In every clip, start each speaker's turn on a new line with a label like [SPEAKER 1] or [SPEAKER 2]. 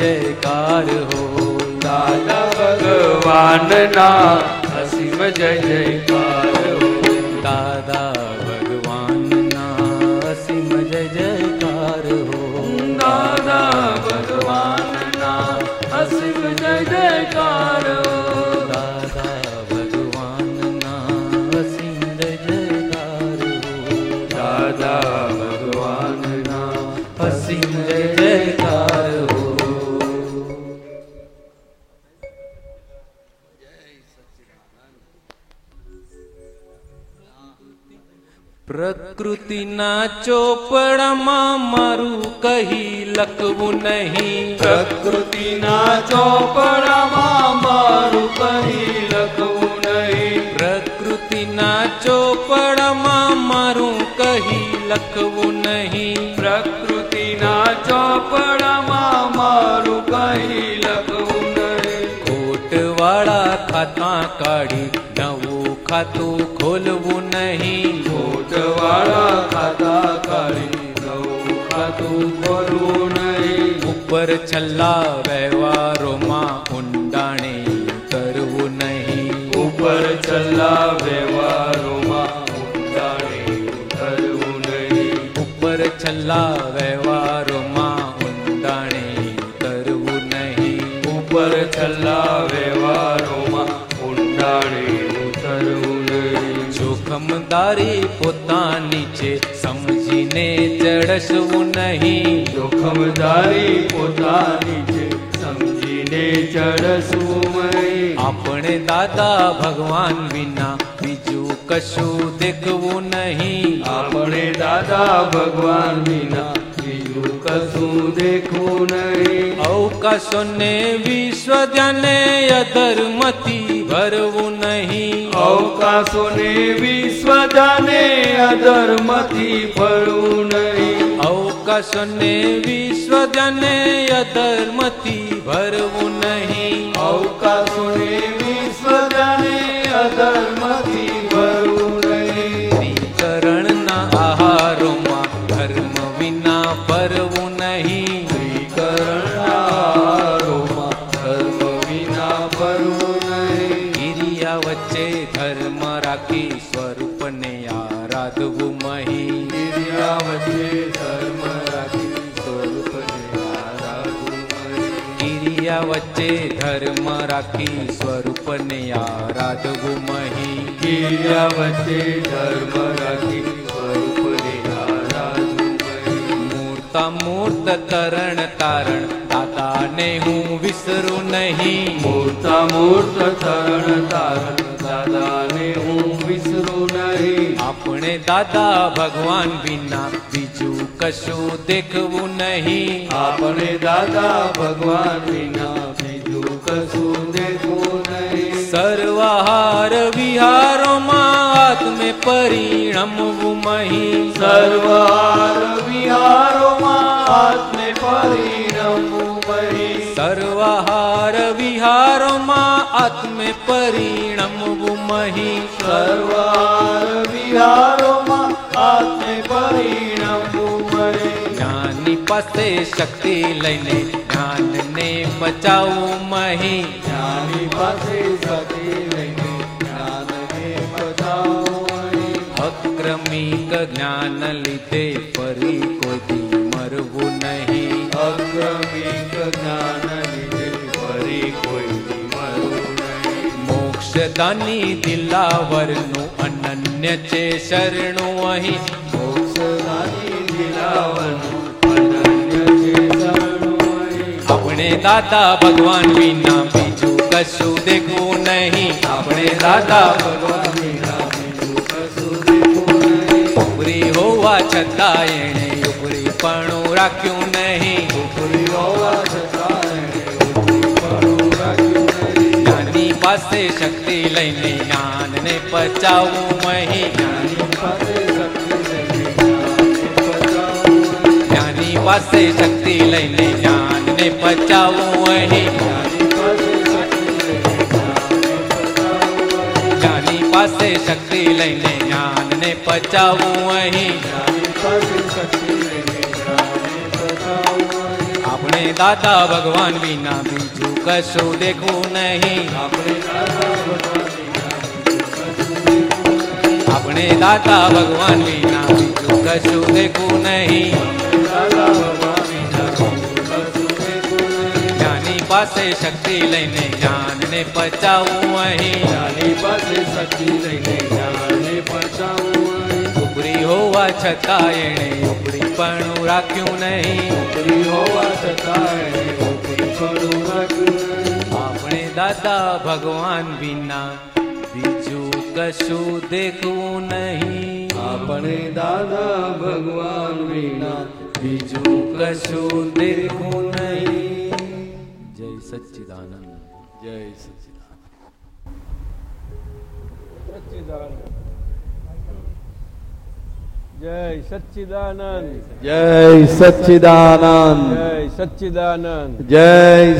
[SPEAKER 1] જયકાર હો
[SPEAKER 2] દાદા ભગવાનના અસીમ જય જયકાર પ્રકૃતિના ચોપડામાં મારું કહી લખવું નહીં
[SPEAKER 1] પ્રકૃતિના ચોપડામાં મારું કહી લખવું નહીં
[SPEAKER 2] પ્રકૃતિના ચોપડામાં મારું કહી લખવું નહીં
[SPEAKER 1] પ્રકૃતિના ચોપડામાં મારું કહી લખવું નહીં
[SPEAKER 2] કોટવાળા ખાતા કાઢી નવું ખાતું ખોલવું નહીં ઉપર છલ્લા વ્યવહારોમાં ઊંડાણે કરવું નહીં.
[SPEAKER 1] ઉપર છલ્લા વ્યવહારોમાં ઊંડાણે ઉતરવું નહીં.
[SPEAKER 2] ઉપર છલ્લા વ્યવહારોમાં ઊંડાણે કરવું નહીં.
[SPEAKER 1] ઉપર છલ્લા વ્યવહારોમાં ઊંડાણે ઉતરવું નહીં.
[SPEAKER 2] જોખમદારી પોતાની છે સમજીને ચડશું નહીં.
[SPEAKER 1] જોખમદારી પોતાની છે. સમજીને ચડશું નહીં.
[SPEAKER 2] આપણે દાદા ભગવાન વિના બીજું કશું દેખવું નહીં.
[SPEAKER 1] આપણે દાદા ભગવાન વિના બીજું કશું દેખવું નહીં.
[SPEAKER 2] અવકાશોને વિશ્વ ધ્યાને અધર્મથી કરવું નહીં.
[SPEAKER 1] અવકાશો ને વિશ્વદાને અધર્મથી ભરવું નહીં.
[SPEAKER 2] અવકાશ ને વિશ્વજને અધર્મથી ભરવું નહીં.
[SPEAKER 1] અવકાશો ને વિશ્વજને અધર્મથી
[SPEAKER 2] ધર્મ રાખી સ્વરૂપને આરાધવું મહી
[SPEAKER 1] ગીર્યા વચ્ચે ધર્મ રાખી સ્વરૂપને આરાધવું
[SPEAKER 2] મૂર્તા મૂર્ત તરણ તારણ દાદાને હું વિસરું નહીં
[SPEAKER 1] મૂર્તા મૂર્ત તરણ તારણ દાદાને હું વિસરું નહીં
[SPEAKER 2] આપણે દાદા ભગવાન વિના બીજું કશું દેખવું નહીં
[SPEAKER 1] આપણે દાદા ભગવાન વિના
[SPEAKER 2] સર્વહાર વિહારોમાં આત્મે પરિણમવું મહી
[SPEAKER 1] સર્વાર વિહારોમાં આત્મે પરિણમવું મહી
[SPEAKER 2] સર્વહાર વિહારોમાં આત્મે પરિણમવું મહી
[SPEAKER 1] સર્વાર વિહારોમાં આત્મે પરિણમવું
[SPEAKER 2] પાસે શક્તિ લઈને જ્ઞાનને બચાવું મહી.
[SPEAKER 1] જ્ઞાની પાસે શક્તિ લઈને જ્ઞાનને બચાવું
[SPEAKER 2] અક્રમિક જ્ઞાન લીધે ફરી કોઈ મરવું નહીં.
[SPEAKER 1] અક્રમિક જ્ઞાન લીધે ફરી કોઈ મરવું નહીં.
[SPEAKER 2] મોક્ષદાની દિલાવરનું અનન્ય છે શરણું અહીં.
[SPEAKER 1] મોક્ષદાની દિલાવરનું
[SPEAKER 2] આપણે દાદા ભગવાન વિના બીજું કશું દેખવું નહીં. આપણે દાદા
[SPEAKER 1] ભગવાન વિના બીજું કશું દેખવું નહીં.
[SPEAKER 2] ઉપરી હોવા છતાં એણે ઉપરીપણું રાખ્યું નહીં.
[SPEAKER 1] ઉપરી હોવા
[SPEAKER 2] પાસે શક્તિ લઈને જ્ઞાનને પચાવવું અહીં
[SPEAKER 1] જ્ઞાની પાસે શક્તિ
[SPEAKER 2] પાસે શક્તિ લઈને જ્ઞાનને પચાવવું અહીં
[SPEAKER 1] જ્ઞાની પાસે શક્તિ લઈને જ્ઞાનને પચાવવું અહીં.
[SPEAKER 2] આપણે દાદા ભગવાન વિના બીજું કશું દેખવું નહીં
[SPEAKER 1] આપણે દાદા ભગવાન વિના બીજું કશું દેખવું નહીં.
[SPEAKER 2] પાસે શક્તિ લઈને જ્ઞાનને પચાવું અહીં.
[SPEAKER 1] જ્ઞાની પાસે શક્તિ લઈને જ્ઞાનને પચાવું
[SPEAKER 2] ઉપરી હોવા છતાં એણે ઉપરી પણ રાખ્યું નહીં.
[SPEAKER 1] ઉપરી હોવા છતાં એણે ઉપરી પણ રાખ્યું
[SPEAKER 2] આપણે દાદા ભગવાન વિના બીજું કશું દેખવું નહીં.
[SPEAKER 1] આપણે દાદા ભગવાન વિના બીજું
[SPEAKER 2] કશું દેખું નહીં જય સચ્ચિદાનંદ
[SPEAKER 1] જય સચિદાનંદ
[SPEAKER 3] જય સચ્ચિદાનંદ
[SPEAKER 4] જય સચ્ચિદાનંદ
[SPEAKER 3] જય સચ્ચિદાનંદ
[SPEAKER 4] જય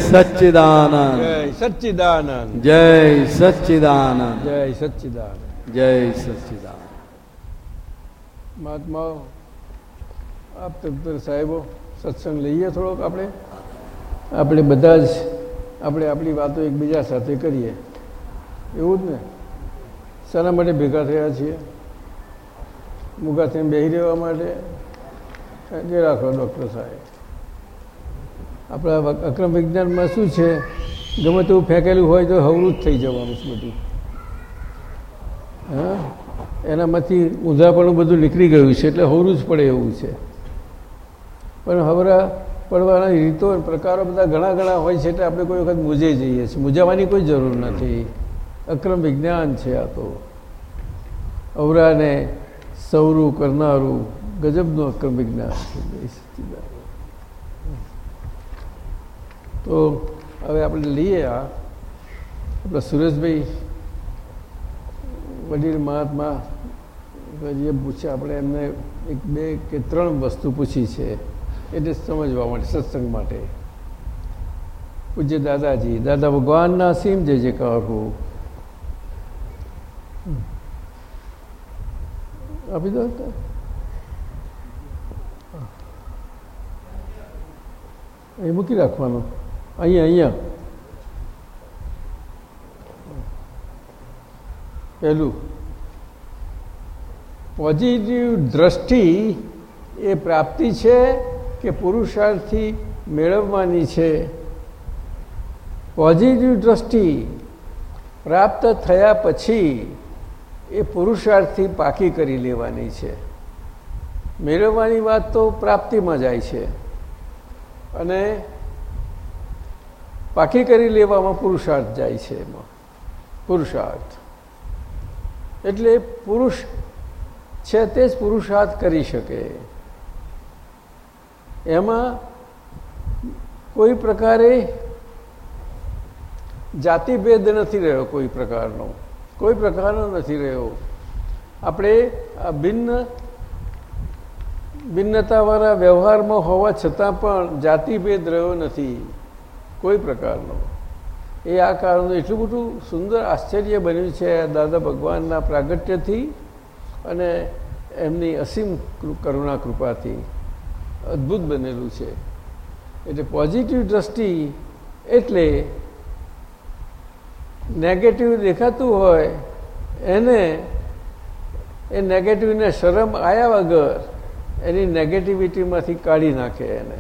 [SPEAKER 4] સચ્ચિદાનંદ
[SPEAKER 3] જય સચ્ચિદાનંદ
[SPEAKER 4] જય સચ્ચિદાનંદ
[SPEAKER 3] જય સચ્ચિદાનંદ
[SPEAKER 4] જય સચ્ચિદાનંદ
[SPEAKER 3] મહાત્માઓ આપ સાહેબો, સત્સંગ લઈએ થોડોક આપણે. આપણે બધા જ, આપણે આપણી વાતો એકબીજા સાથે કરીએ. એવું જ ને? શાના માટે ભેગા થયા છીએ. મૂગા થઈને બેસી રહેવા માટે. જે રાખો ડૉક્ટર સાહેબ. આપણા અક્રમ વિજ્ઞાનમાં શું છે? ગમે તેવું ફેંકેલું હોય તો હવરું જ થઈ જવાનું છે બધું. હા? એનામાંથી ઊંધાપણું બધું નીકળી ગયું છે, એટલે હવરું જ પડે એવું છે. પણ હવરા પડવાના રીતો પ્રકારો બધા ઘણા ઘણા હોય છે એટલે આપણે કોઈ વખત મૂજે જઈએ છીએ. મૂજાવાની કોઈ જરૂર નથી. અક્રમ વિજ્ઞાન છે આ તો. અવરાને સૌરું કરનારું ગજબનું અક્રમ વિજ્ઞાન છે. તો હવે આપણે લઈએ આ. આપણા સુરેશભાઈ વડીલ મહાત્મા જે પૂછ્યા. આપણે એમને એક બે કે ત્રણ વસ્તુ પૂછી છે. એટલે સમજવા માટે, સત્સંગ માટે. પૂજ્ય દાદાજી, દાદા ભગવાનના સીમ જે જે કહું આપી દો. એ મૂકી રાખવાનું. અહીંયા અહીંયા. પહેલું. પોઝિટિવ દ્રષ્ટિ એ પ્રાપ્તિ છે કે પુરુષાર્થથી મેળવવાની છે. પોઝિટિવ દ્રષ્ટિ પ્રાપ્ત થયા પછી એ પુરુષાર્થથી પાકી કરી લેવાની છે. મેળવવાની વાત તો પ્રાપ્તિમાં જાય છે. અને પાકી કરી લેવામાં પુરુષાર્થ જાય છે એમાં. પુરુષાર્થ. એટલે પુરુષ છે તે જ પુરુષાર્થ કરી શકે. એમાં કોઈ પ્રકારે જાતિભેદ નથી રહ્યો કોઈ પ્રકારનો. કોઈ પ્રકારનો નથી રહ્યો. આપણે આ ભિન્ન, ભિન્નતાવાળા વ્યવહારમાં હોવા છતાં પણ જાતિભેદ રહ્યો નથી કોઈ પ્રકારનો. એ આ કારણનું એટલું બધું સુંદર આશ્ચર્ય બન્યું છે દાદા ભગવાનના પ્રાગટ્યથી અને એમની અસીમ કરુણા કૃપાથી. અદ્ભુત બનેલું છે. એટલે પોઝિટિવ દ્રષ્ટિ એટલે નેગેટિવ દેખાતું હોય, એને એ નેગેટિવને શરમ આવ્યા વગર એની નેગેટિવિટીમાંથી કાઢી નાખે એને.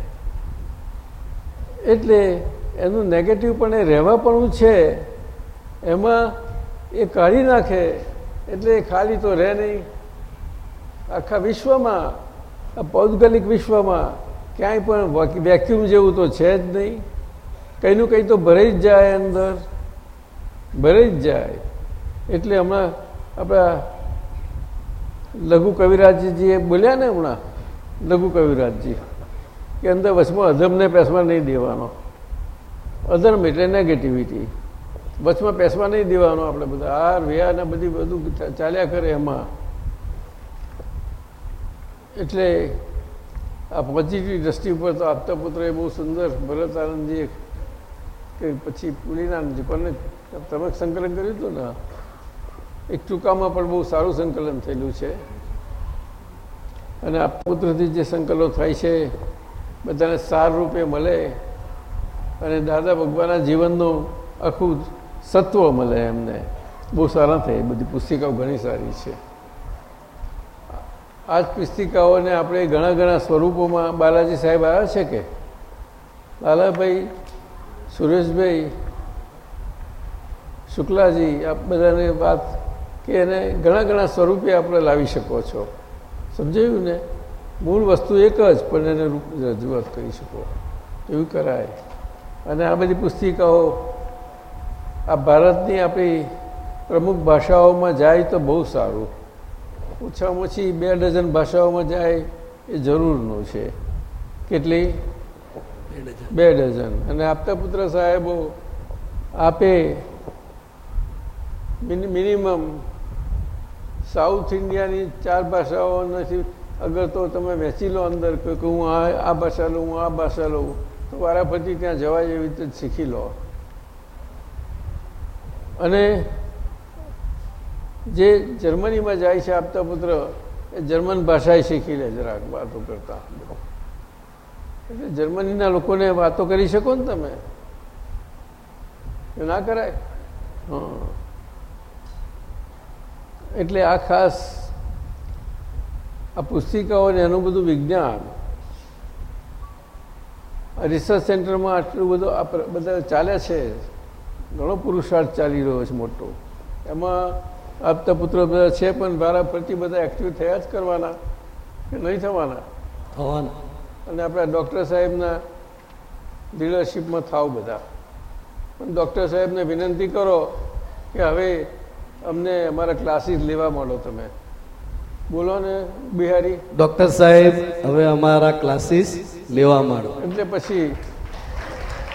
[SPEAKER 3] એટલે એનું નેગેટિવ પણ એ રહેવાપણું છે. એમાં એ કાઢી નાખે, એટલે ખાલી તો રહે નહીં. આખા વિશ્વમાં પૌદ્ગલિક વિશ્વમાં ક્યાંય પણ વેક્યુમ જેવું તો છે જ નહીં. કંઈનું કંઈ તો ભરાઈ જ જાય અંદર. ભરાઈ જ જાય. એટલે હમણાં આપણા લઘુ કવિરાજજીએ બોલ્યા ને હમણાં, લઘુ કવિરાજજી, કે અંદર વચમાં અધમને પેસમાં નહીં દેવાનો. અધર્મ એટલે નેગેટિવિટી વચમાં પેસવા નહીં દેવાનો આપણે બધા. હાર વ્યા ને બધી બધું ચાલ્યા કરે એમાં. એટલે આ પોઝિટિવ દ્રષ્ટિ ઉપર તો આપતા પુત્ર એ બહુ સુંદર ભરત આનંદજીએ કે પછી પુરીનાનંદજી પણ તમે સંકલન કર્યું હતું ને? એક ટૂંકામાં પણ બહુ સારું સંકલન થયેલું છે. અને આ પુત્રથી જે સંકલનો થાય છે, બધાને સાર રૂપે મળે અને દાદા ભગવાનના જીવનનું આખું સત્વ મળે એમને. બહુ સારા થાય, બધી પુસ્તિકાઓ ઘણી સારી છે. આ જ પુસ્તિકાઓને આપણે ઘણા ઘણા સ્વરૂપોમાં બાલાજી સાહેબ આવ્યા છે કે? લાલાભાઈ, સુરેશભાઈ, શુક્લાજી આ બધાને વાત કે એને ઘણા ઘણા સ્વરૂપે આપણે લાવી શકો છો. સમજાયું ને? મૂળ વસ્તુ એક જ, પણ એને રૂપ રજૂઆત કરી શકો. એવું કરાય. અને આ બધી પુસ્તિકાઓ આ ભારતની આપણી પ્રમુખ ભાષાઓમાં જાય તો બહુ સારું. ઓછામાં ઓછી બે ડઝન ભાષાઓમાં જાય એ જરૂરનું છે. કેટલી? બે ડઝન. અને આપતા પુત્ર સાહેબો આપે મિનિમમ સાઉથ ઇન્ડિયાની ચાર ભાષાઓ નથી. અગર તો તમે વેચી લો અંદર કે હું આ આ ભાષા લઉં હું આ ભાષા લઉં તો વારાફરતી ત્યાં જવાય એવી રીતે શીખી લો. અને જે જર્મનીમાં જાય છે આપતા પુત્ર, એ જર્મન ભાષાએ શીખી લે જરાક વાતો કરતા. એટલે જર્મનીના લોકોને વાતો કરી શકો ને તમે? ના કરાય? એટલે આ ખાસ આ પુસ્તિકાઓને એનું બધું વિજ્ઞાન રિસર્ચ સેન્ટરમાં આટલું બધું આ બધા ચાલે છે. ઘણો પુરુષાર્થ ચાલી રહ્યો છે મોટો. એમાં આપતા પુત્રો બધા છે પણ મારા ફરતી બધા એક્ટિવ થયા જ કરવાના કે નહીં થવાના?
[SPEAKER 4] થવાના.
[SPEAKER 3] અને આપણા ડૉક્ટર સાહેબના લીડરશીપમાં થાવ બધા. પણ ડૉક્ટર સાહેબને વિનંતી કરો કે હવે અમને અમારા ક્લાસીસ લેવા માંડો તમે. બોલો ને બિહારી.
[SPEAKER 4] ડૉક્ટર સાહેબ હવે અમારા ક્લાસીસ લેવા માંડો.
[SPEAKER 3] એટલે પછી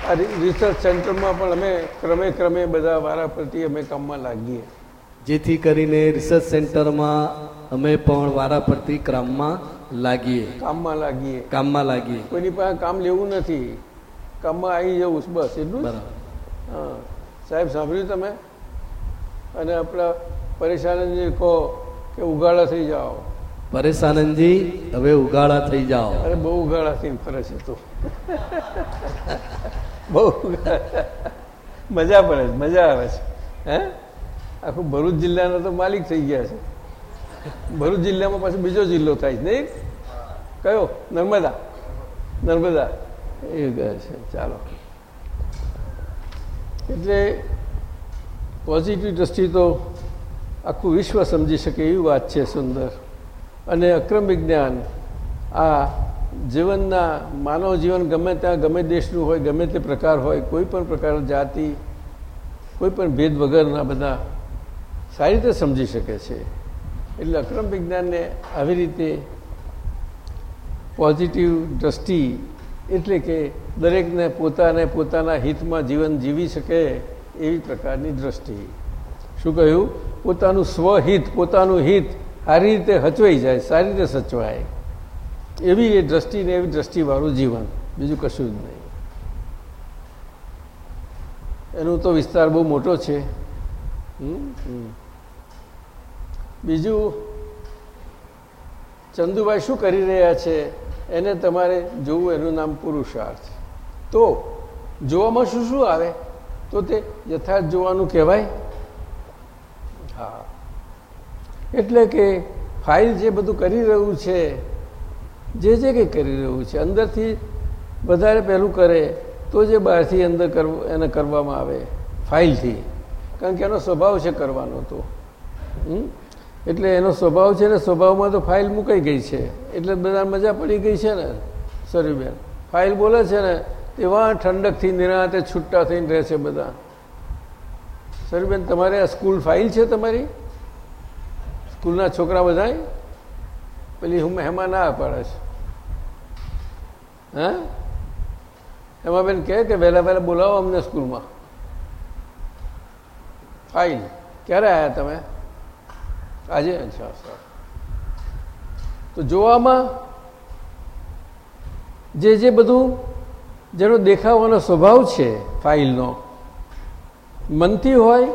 [SPEAKER 3] આ રિસર્ચ સેન્ટરમાં પણ અમે ક્રમે ક્રમે બધા વારા ફરતી અમે કામમાં લાગીએ.
[SPEAKER 4] જેથી કરીને રિસર્ચ સેન્ટરમાં અમે પણ વારાફરતી ક્રમમાં લાગીએ.
[SPEAKER 3] કામમાં લાગીએ.
[SPEAKER 4] કામમાં લાગીએ.
[SPEAKER 3] કોઈની પાસે કામ લેવું નથી. કામમાં આવી જવું બસ એટલું
[SPEAKER 4] બરાબર.
[SPEAKER 3] હા. સાહેબ સાંભળ્યું તમે? અને આપણા પરેશાનંદજી કહો કે ઉગાડા થઈ જાઓ.
[SPEAKER 4] પરેશાનંદજી હવે ઉગાડા થઈ જાઓ.
[SPEAKER 3] અરે બહુ ઉગાડા થઈને ફરે છે તો બહુ મજા પડે મજા આવે છે. હે? આખું ભરૂચ જિલ્લાના તો માલિક થઈ ગયા છે. ભરૂચ જિલ્લામાં પાછો બીજો જિલ્લો થાય છે, નહીં? કયો? નર્મદા. નર્મદા. એ ગયા છે, ચાલો. એટલે પોઝિટિવ દ્રષ્ટિ તો આખું વિશ્વ સમજી શકે એવી વાત છે સુંદર. અને અક્રમ વિજ્ઞાન, આ જીવનના માનવ જીવન ગમે ત્યાં ગમે દેશનું હોય, ગમે તે પ્રકાર હોય, કોઈ પણ પ્રકાર જાતિ, કોઈ પણ ભેદ વગરના બધા સારી રીતે સમજી શકે છે. એટલે અક્રમ વિજ્ઞાનને આવી રીતે પોઝિટિવ દ્રષ્ટિ એટલે કે દરેકને પોતાને પોતાના હિતમાં જીવન જીવી શકે એવી પ્રકારની દ્રષ્ટિ. શું કહ્યું? પોતાનું સ્વહિત, પોતાનું હિત સારી રીતે હચવાઈ જાય, સારી રીતે સચવાય. એવી એ દ્રષ્ટિને એવી દ્રષ્ટિવાળું જીવન. બીજું કશું જ નહીં. એનું તો વિસ્તાર બહુ મોટો છે. હમ? બીજું, ચંદુભાઈ શું કરી રહ્યા છે? એને તમારે જોવું, એનું નામ પુરુષાર્થ. તો, જોવામાં શું શું આવે? તો તે યથાર્થ જોવાનું કહેવાય? હા. એટલે કે ફાઇલ જે બધું કરી રહ્યું છે, જે જે કંઈ કરી રહ્યું છે, અંદરથી વધારે પહેલું કરે, તો જે બહારથી અંદર કરવું, એને કરવામાં આવે, ફાઇલથી. કારણ કે એનો સ્વભાવ છે કરવાનો તો. હમ? એટલે એનો સ્વભાવ છે ને, સ્વભાવમાં તો ફાઇલ મુકાઈ ગઈ છે. એટલે બધા મજા પડી ગઈ છે ને સરુબેન ફાઇલ બોલે છે ને તેવા ઠંડકથી નિરાતે છૂટા થઈને રહે છે બધા. સરીબેન તમારે આ સ્કૂલ ફાઇલ છે તમારી? સ્કૂલના છોકરા બધા પેલી હું મહેમાન ના પાડે છે. હા? એમાં બેન કહે કે વહેલા વહેલા બોલાવો અમને સ્કૂલમાં. ફાઇલ. ક્યારે આવ્યા તમે? આજે તો જોવામાં જે જે બધું જેનો દેખાવાનો સ્વભાવ છે ફાઇલનો મનથી હોય,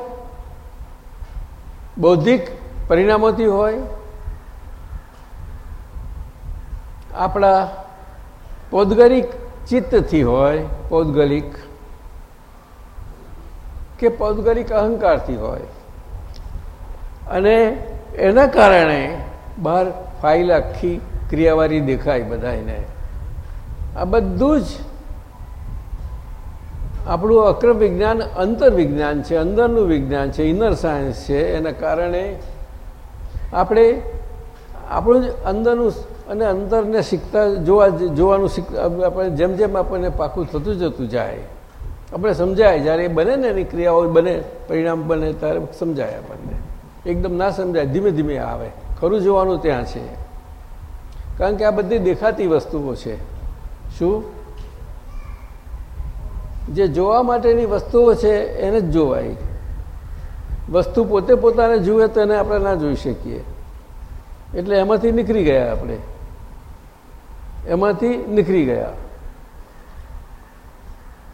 [SPEAKER 3] બૌદ્ધિક પરિણામોથી હોય, આપણા પૌદગલિક ચિત્તથી હોય, પૌદગલિક કે પૌદગલિક અહંકારથી હોય. અને એના કારણે બહાર ફાઇલ આખી ક્રિયાવારી દેખાય બધાને આ બધું જ આપણું અક્રમ વિજ્ઞાન અંતર વિજ્ઞાન છે, અંદરનું વિજ્ઞાન છે ઇનર સાયન્સ છે, એના કારણે આપણે આપણું જ અંદરનું અને અંદરને શીખતા જોવા જોવાનું આપણે જેમ જેમ આપણને પાકું થતું જતું જાય, આપણે સમજાય, જ્યારે એ બને ને એની ક્રિયાઓ બને, પરિણામ બને, ત્યારે સમજાય આપણને. એકદમ ના સમજાય, ધીમે ધીમે આવે. ખરું જોવાનું ત્યાં છે. કારણ કે આ બધી દેખાતી વસ્તુઓ છે. શું? જે જોવા માટેની વસ્તુઓ છે, એને જ જોવાય. વસ્તુ પોતે પોતાને જુએ તો એને આપણે ના જોઈ શકીએ. એટલે એમાંથી નીકળી ગયા આપણે. એમાંથી નીકળી ગયા.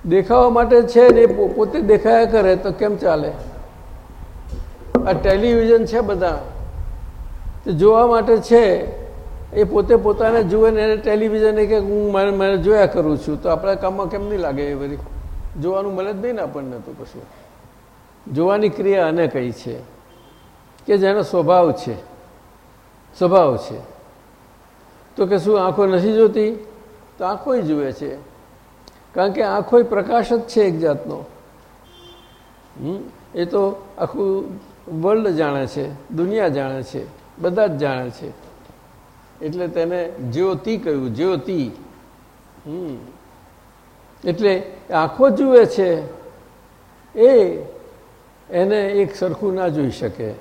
[SPEAKER 3] દેખાવા માટે છે ને પોતે દેખાયા કરે તો કેમ ચાલે? આ ટેલિવિઝન છે બધા. તો જોવા માટે છે. એ પોતે પોતાને જુએ ને એને ટેલિવિઝન કે હું મારે જોયા કરું છું. તો આપણા કામમાં કેમ નહીં લાગે એ બધી જોવાનું મળે જ નહીં ને આપણને તો કશું જોવાની ક્રિયા અને કઈ છે. કે જેનો સ્વભાવ છે. સ્વભાવ છે. તો કે શું આંખો નથી જોતી? તો આંખો જુએ છે. કારણ કે આંખો પ્રકાશ જ છે એક જાતનો? એ તો આખું વર્લ્ડ જાણે છે, દુનિયા જાણે છે, બધા જ જાણે છે. એટલે તેને જ્યોતિ કહ્યું, જ્યોતિ. હમ. એટલે આંખો જુએ છે, એ એને એક સરખું ના જોઈ શકે.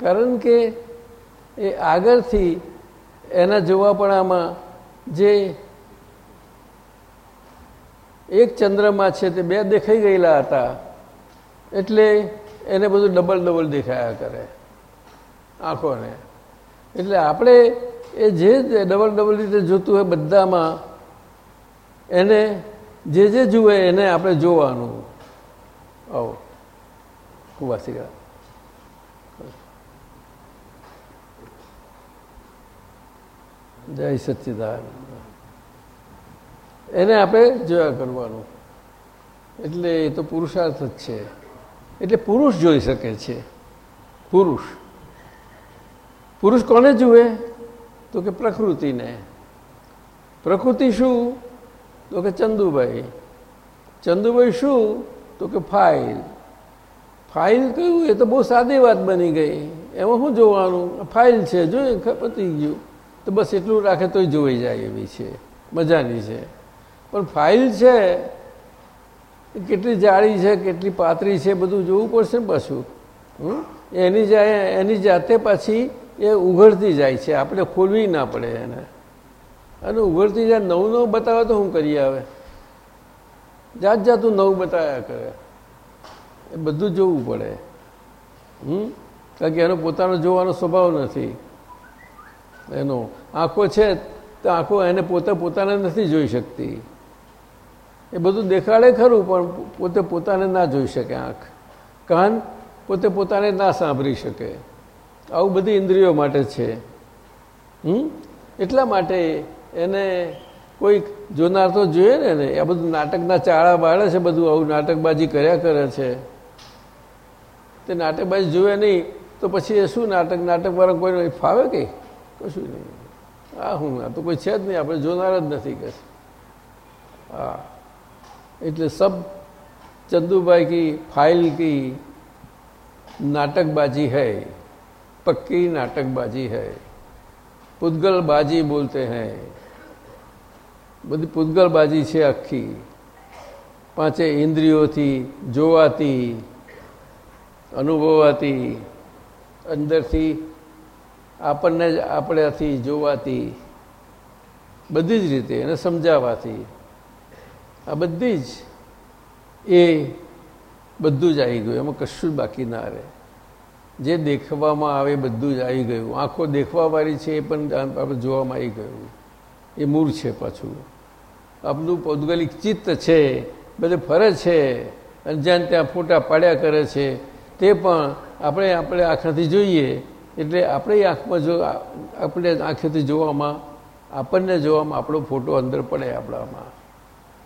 [SPEAKER 3] કારણ કે એ આગળથી એના જોવાપણામાં જે એક ચંદ્રમાં છે તે બે દેખાઈ ગયેલા હતા. એટલે એને બધું ડબલ ડબલ દેખાયા કરે. આંખોને. એટલે આપણે એ જે ડબલ ડબલ રીતે જોતું હોય બધામાં, એને જે જે જુએ એને આપણે જોવાનું. આવો. ખૂબ આશીર્વાદ જય સચ્ચિદાન એને આપણે જોયા કરવાનું. એટલે એ તો પુરુષાર્થ જ છે. એટલે પુરુષ જોઈ શકે છે. પુરુષ. પુરુષ કોને જુએ? તો કે પ્રકૃતિને. પ્રકૃતિ શું? તો કે ચંદુભાઈ. ચંદુભાઈ શું? તો કે ફાઇલ. ફાઇલ કયું? એ તો બહુ સાદી વાત બની ગઈ. એમાં શું જોવાનું? ફાઇલ છે જોઈ પતી ગયું. તો બસ એટલું રાખે તોય જોઈ જાય એવી છે. મજાની છે. પણ ફાઇલ છે કેટલી જાળી છે, કેટલી પાતળી છે, બધું જોવું પડશે ને પાછું? એની જાય, એની જાતે પાછી એ ઉઘડતી જાય છે. આપણે ખોલવી ના પડે એને. અને ઉઘડતી જાય, નવું નવું બતાવે તો શું કરીએ હવે જાત જાતું નવું બતાવ્યા કરે. એ બધું જોવું પડે. હમ? કારણ કે એનો પોતાનો જોવાનો સ્વભાવ નથી. એનો આંખો છે, તો આંખો એને પોતે પોતાને નથી જોઈ શકતી. એ બધું દેખાડે ખરું, પણ પોતે પોતાને ના જોઈ શકે આંખ. કાન પોતે પોતાને ના સાંભળી શકે. આવું બધી ઇન્દ્રિયો માટે છે. હમ? એટલા માટે એને કોઈક જોનાર તો જોઈએ ને આ બધું નાટકના ચાળા બાળે છે બધું, આવું નાટકબાજી કર્યા કરે છે. તે નાટકબાજી જોવે નહીં, તો પછી એ શું નાટક? નાટકવાળા કોઈ ફાવે કે? કશું નહીં. આ હું, આ તો કોઈ છે જ નહીં, આપણે જોનાર જ નથી કશું. હા. એટલે સબ चंदूभाई की फाइल की नाटकबाजी है पक्की नाटकबाजी है पुद्गलबाजी बोलते हैं બધી પુદ્ગલબાજી છે આખી પાંચે ઇન્દ્રિયોથી જોવાતી અનુભવાતી અંદરથી આપણને જ આપણાથી જોવાતી બધી જ રીતે એને સમજાવાથી આ બધી જ એ બધું જ આવી ગયું. એમાં કશું જ બાકી ના રહે. જે દેખવામાં આવે બધું જ આવી ગયું. આંખો દેખવાવાળી છે એ પણ આપણે જોવામાં આવી ગયું. એ મૂળ છે પાછું. આપણું પૌદગલિક ચિત્ત છે, બધે ફરે છે, અને જ્યાં ત્યાં ફોટા પાડ્યા કરે છે, તે પણ આપણે આપણે આંખથી જોઈએ. એટલે આપણે આંખમાં જો આપણે આંખેથી જોવામાં, આપણને જોવામાં આપણો ફોટો અંદર પડે આપણામાં.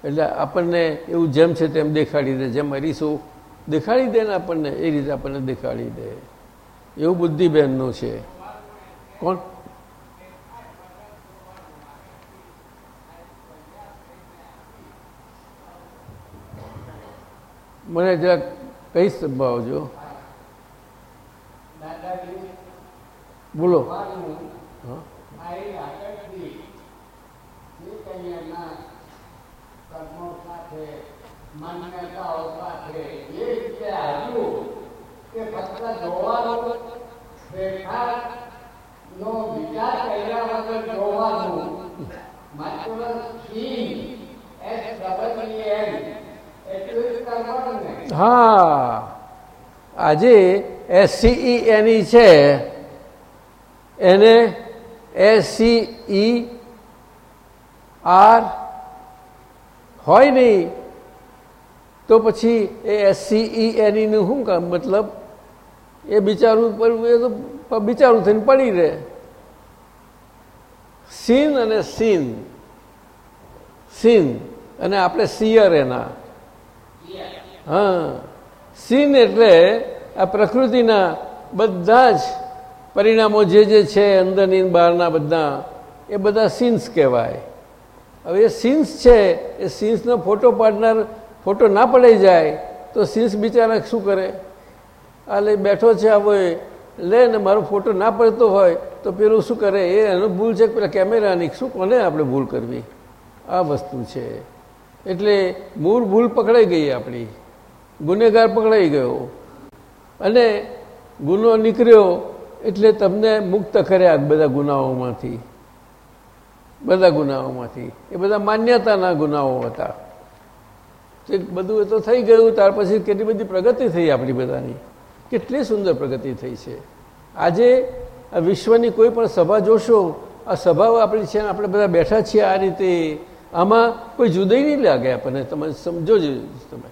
[SPEAKER 3] એટલે આપણને એવું જેમ છે તેમ દેખાડી દે, જેમ અરીસો દેખાડી દે ને આપણને, એ રીતે આપણને દેખાડી દે. એવું બુદ્ધિબેનનું છે. કોણ? મને જરાક કઈ સંભાવજો બોલો. હા
[SPEAKER 5] મારી આગળથી જે કંઈ એના કર્મો સાથે માન્યતાઓ સાથે એ રીતે આવ્યું કે ફક્ત જોવાનું બેઠાનો વિચાર કર્યા વગર જોવાનું માત્ર સીન એસ ડબલ એન એટલું જ કરવાનું ને
[SPEAKER 3] હા આજે એસસીઈ એની છે એને એસસીઈ આર હોય નહીં. તો પછી એ એસસીઈ એનીનું શું કામ? મતલબ એ બિચારું એ તો બિચારું થઈને પડી રહે. સીન અને સીન. સીન અને આપણે સિયર એના. હા. સીન એટલે આ પ્રકૃતિના બધા જ પરિણામો જે જે છે અંદરની બહારના બધા, એ બધા સીન્સ કહેવાય. હવે એ સીન્સ છે, એ સીન્સનો ફોટો પાડનાર ફોટો ના પડાઈ જાય, તો સીન્સ બિચારા શું કરે? લઈ બેઠો છે આવો લે ને મારો ફોટો ના પડતો હોય, તો પેલું શું કરે? એ એનો ભૂલ છે પેલા કેમેરાની શું કોને આપણે ભૂલ કરવી? આ વસ્તુ છે. એટલે મૂળ ભૂલ પકડાઈ ગઈ આપણી. ગુનેગાર પકડાઈ ગયો. અને ગુનો નીકળ્યો, એટલે તમને મુક્ત કર્યા બધા ગુનાઓમાંથી. બધા ગુનાઓમાંથી. એ બધા માન્યતાના ગુનાઓ હતા. તે બધું એ તો થઈ ગયું, ત્યાર પછી કેટલી બધી પ્રગતિ થઈ આપણી બધાની. કેટલી સુંદર પ્રગતિ થઈ છે. આજે આ વિશ્વની કોઈ પણ સભા જોશો, આ સભાઓ આપણી છે આપણે બધા બેઠા છીએ આ રીતે. આમાં કોઈ જુદી નહીં લાગે આપણને. તમે સમજો જ તમે.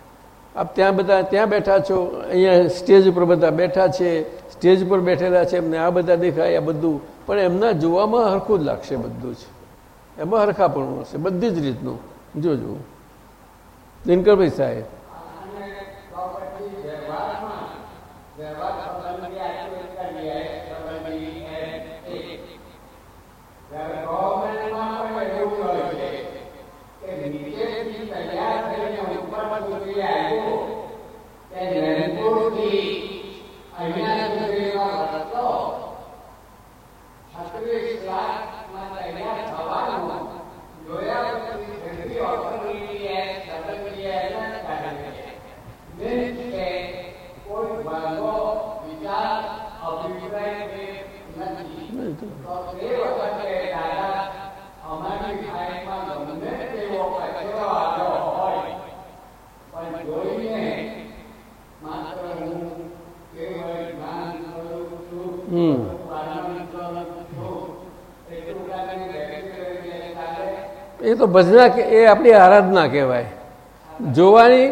[SPEAKER 3] આપ ત્યાં બધા ત્યાં બેઠા છો, અહીંયા સ્ટેજ ઉપર બધા બેઠા છે, સ્ટેજ ઉપર બેઠેલા છે, એમને આ બધા દેખાય, આ બધું. પણ એમના જોવામાં હરખું જ લાગશે બધું જ. એમાં હરખાપણું હશે બધી જ રીતનું. જોજો. દિનકરભાઈ સાહેબ
[SPEAKER 5] અને તો પછી વ્યવહારમાં વ્યવહાર સંબંધી આટલું કરીએ સંબંધી એ ત્યારે ગવર્મેન્ટમાં પણ એવું હોય છે કે નીચેથી તૈયાર થઈને ઉપર સુધી આવ્યું કે નરપુરથી અહીંયા સુધીનો રસ્તો છત્રીસ લાખમાં તૈયાર થવાનું જોયા પછી છેલ્લી ઓથોરિટી એ સંબંધી એ કાઢી છે means કે કોઈ ભાગો વિચાર અભિપ્રાય કે નથી તો તે વખતે દાદા અમારી ફાઇલમાં ગમે તેવો કચરો આવ્યો હોય પણ જોઈને માત્ર હું કેવળ જ્ઞાન કરું છું
[SPEAKER 3] હમ.
[SPEAKER 5] આનંદ કરું છું એટલું કારણે વ્યક્ત કરીને ચાલે
[SPEAKER 3] એ તો ભજના એ આપણી આરાધના કહેવાય. જોવાની